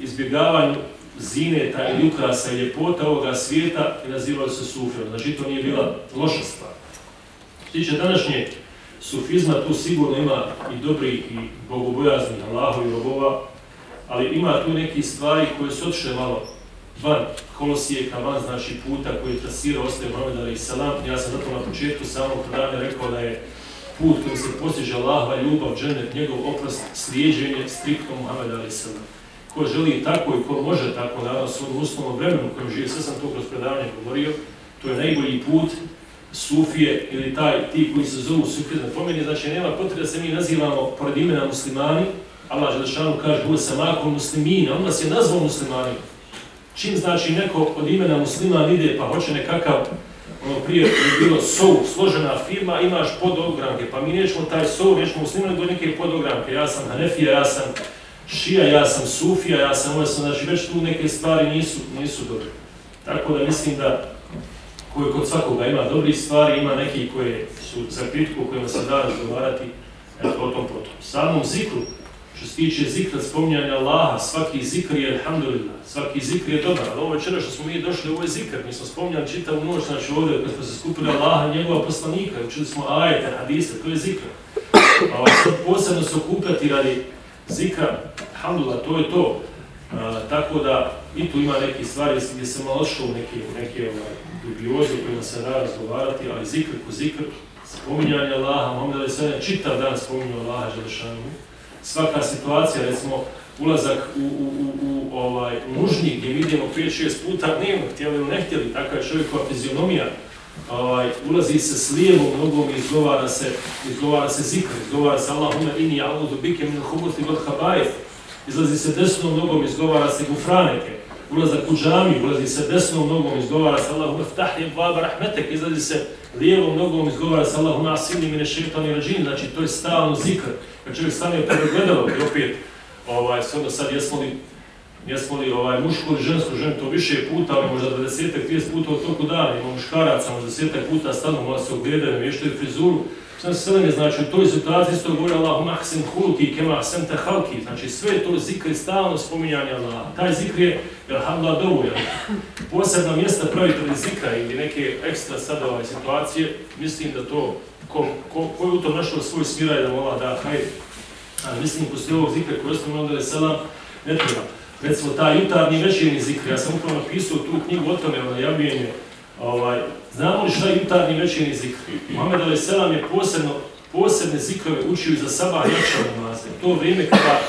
izbjegavanju zineta ili ukrasa i ljepota ovoga svijeta i nazivali se sufijom. Znači to nije bila loša stvar. Tiče današnje sufizma, tu sigurno ima i dobri i bogobojaznih Allahu i robova, ali ima tu neki stvari koje su otišle malo van kolosijeka, van znači puta koji je trasirao ostaje Mohamed Ali Salam. Ja sam zato na početku samog predanja rekao da je put kojim se postiže Allahova ljubav, džennet, njegov oprost, slijeđenje striktno Muhammed Ali Sala. ko želi tako i ko može tako, naravno, svom uslovnom vremenu u kojem sve sam to kroz predavanje govorio, to je najbolji put Sufije ili taj, ti koji se zovu Sufije, na pomeni, znači nema potrebe da se mi nazivamo pored imena muslimani, Allah Želešanu kaže, uve sam ako muslimina, on nas je nazvao muslimani. Čim znači neko od imena musliman ide pa hoće nekakav, ono prije je bilo SOU, složena firma, imaš podogranke, pa mi nećemo taj sov, nećemo muslimani do neke podogranke, ja sam Hanefija, ja sam šija, ja sam sufija, ja sam ovo sam, znači već tu neke stvari nisu, nisu dobre. Tako da mislim da koji kod svakoga ima dobri stvari, ima neki koje su za kritku, kojima se da razgovarati, eto, o tom potom. Samom zikru, što se tiče zikra, spominjanja Allaha, svaki zikr je, alhamdulillah, svaki zikr je dobar, ali ovo večera što smo mi došli, ovo ovaj je zikr, mi smo spominjali čitavu noć, znači ovdje, kad smo se skupili Allaha, njegova poslanika, učili smo ajete, hadise, to je zikr. A sad posebno se okupljati radi zikra, alhamdulillah, to je to. A, tako da i tu ima neke stvari gdje se malo šao neke, neke ovaj, dubioze kojima se da razgovarati, ali zikr ko zikr, spominjanje Allaha, Mohamed Ali Sada čitav dan spominjao Allaha Želešanu. Svaka situacija, recimo, ulazak u, u, u, u ovaj, mužnik gdje vidimo 5-6 puta dnevno, htjeli ili ne htjeli, takva je čovjekova fizionomija, ovaj, ulazi se s lijevom nogom i izgovara se, izgovara se zikr, izgovara se Allahumma inni a'udhu bike min hubuti vod habajef, izlazi se desnom nogom, izgovara se gufraneke, ulazak u džami, ulazi se desnom nogom, izgovara se Allahumma ftah je baba rahmetek, izlazi se lijevom nogom, izgovara se Allahumma asili mine šeitani rađin, znači to je stalno zikr, kad čovjek stane pregledalo i opet, ovaj, sve onda sad jesmo li jesmo li ovaj, muško ili žensko žen, to više puta, ali možda 20-30 puta od toku dana, ima muškaraca, možda 10 puta stanu, možda se ogledaju, vještaju frizuru. Sve se sve znači u toj situaciji isto govori Allah, mahsin hulki, kema sem te halki, znači sve to zikr je stalno spominjanje Allaha. Taj zikr je, alhamdulillah, dovoljan. Posebna mjesta pravitelji zikra ili neke ekstra sad ovaj situacije, mislim da to, ko, ko, ko je u tom našao svoj smiraj da mola da, hajde. Ali mislim, poslije ovog zikra koji smo onda je selam, ne treba recimo taj jutarnji večerni zikr, ja sam upravo napisao tu knjigu o tome, ono javljenje, ovaj, znamo li šta je jutarnji večerni zikr? Mohamed Ali Selam je posebno, posebne zikrove učio za sabah i akšan namaze. To vrijeme kada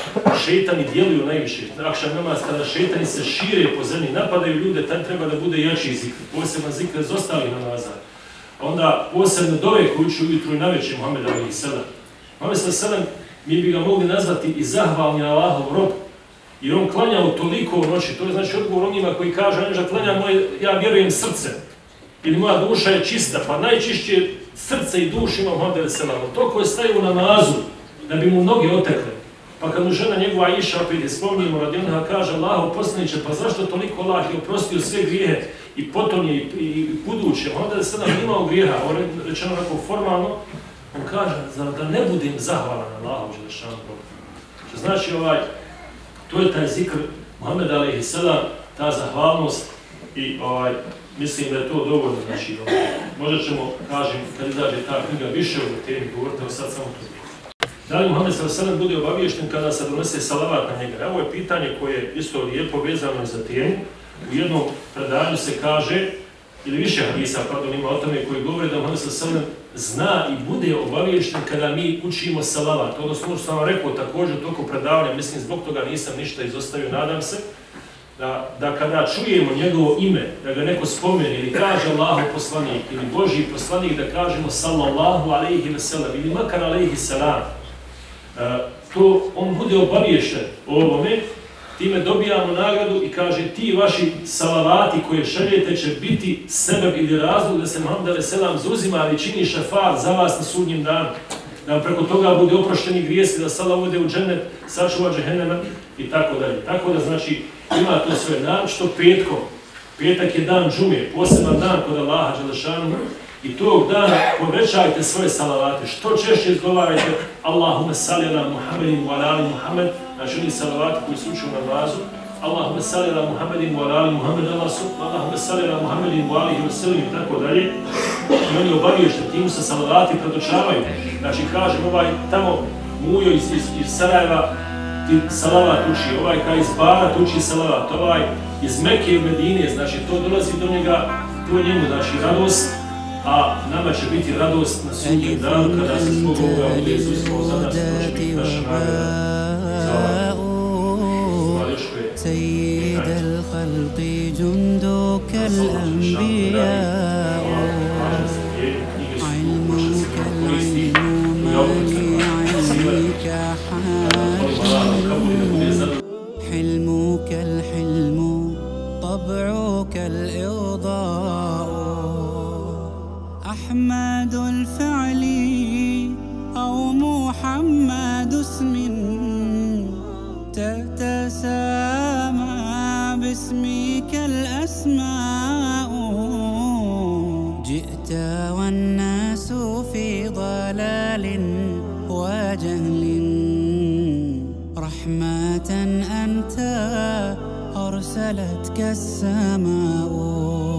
šeitani djeluju najviše, akšan namaz, kada šeitani se šire po zemlji, napadaju ljude, tad treba da bude jači zikr, poseban zikr za ostali namaza onda posebno dove kuću uči ujutru i navečer Muhammed Ali Selam. Muhammed Selam, mi bi ga mogli nazvati i zahvalni Allahov rob, jer on klanjao toliko u noći, to je znači odgovor onima koji kaže, on klanja moje, ja vjerujem srce, ili moja duša je čista, pa najčišće srce i duš ima Muhammed Selam. To koje staje u namazu, da bi mu noge otekle, Pa kad mu žena njegova Iša, opet je spomnijemo radi onoga, kaže Allaho poslaniće, pa zašto toliko Allah je oprostio sve grijehe i potonje i, i buduće, onda je sada imao grijeha, on rečeno onako formalno, on kaže, da ne budem zahvalan Allahu Đelešanu? Što znači ovaj, to je taj zikr Muhammed Ali sada ta zahvalnost i ovaj, mislim da je to dovoljno, znači, ovaj, možda ćemo, kažem, kad izađe ta knjiga više u temi, govorite, sad samo to. Da li Muhammed s.a.v. bude obaviješten kada se donese salavat na njega? Ovo je pitanje koje je isto lijepo vezano za temu. U jednom predanju se kaže, ili više hadisa, pardon, ima o tome koji govore da Muhammed s.a.v. zna i bude obaviješten kada mi učimo salavat. Odnosno, ono što sam vam rekao također u predavanja, mislim, zbog toga nisam ništa izostavio, nadam se, da, da kada čujemo njegovo ime, da ga neko spomeni ili kaže Allahu poslanik ili Boži poslanik, da kažemo sallallahu alaihi ve sellem ili makar alaihi salam, to on bude obaviješten o ovome, time dobijamo nagradu i kaže ti vaši salavati koje šaljete će biti sebe ili razlog da se Muhammed selam zuzima ali čini šefar za vas na sudnjem danu. Da preko toga bude oprošteni grijesi, da sada uvode u džennet, sačuva džehennema i tako dalje. Tako da znači ima to sve dan što petko. Petak je dan džume, poseban dan kod Allaha Đelešanu, I tog dana povećajte svoje salavate. Što češće izgovarajte Allahume salli ala Muhammedin wa ala Muhammed, znači oni salavati koji su na vazu. Allahume salli ala Muhammedin wa ala Muhammed, Allahume salli ala Muhammedin wa ala Muhammed, i tako dalje. I oni obaviješ da se salavati predočavaju. Znači kažem ovaj tamo Mujo iz, iz, iz Sarajeva ti salavat uči, ovaj kaj iz Bara uči salavat, ovaj iz Mekke i Medine, znači to dolazi do njega, to njemu, znači radost, a nama će biti radost na sudnjem danu kada se zbog ovoga bude Isusimo za nas proći naša nagrada. سيد الخلق جندك الأنبياء علمك العلم ما لعلمك حاج حلمك الحلم طبعك الإرضاء أحمد الفعل أو محمد اسم تتسامى باسمك الأسماء. جئت والناس في ضلال وجهل. رحمة أنت أرسلتك السماء.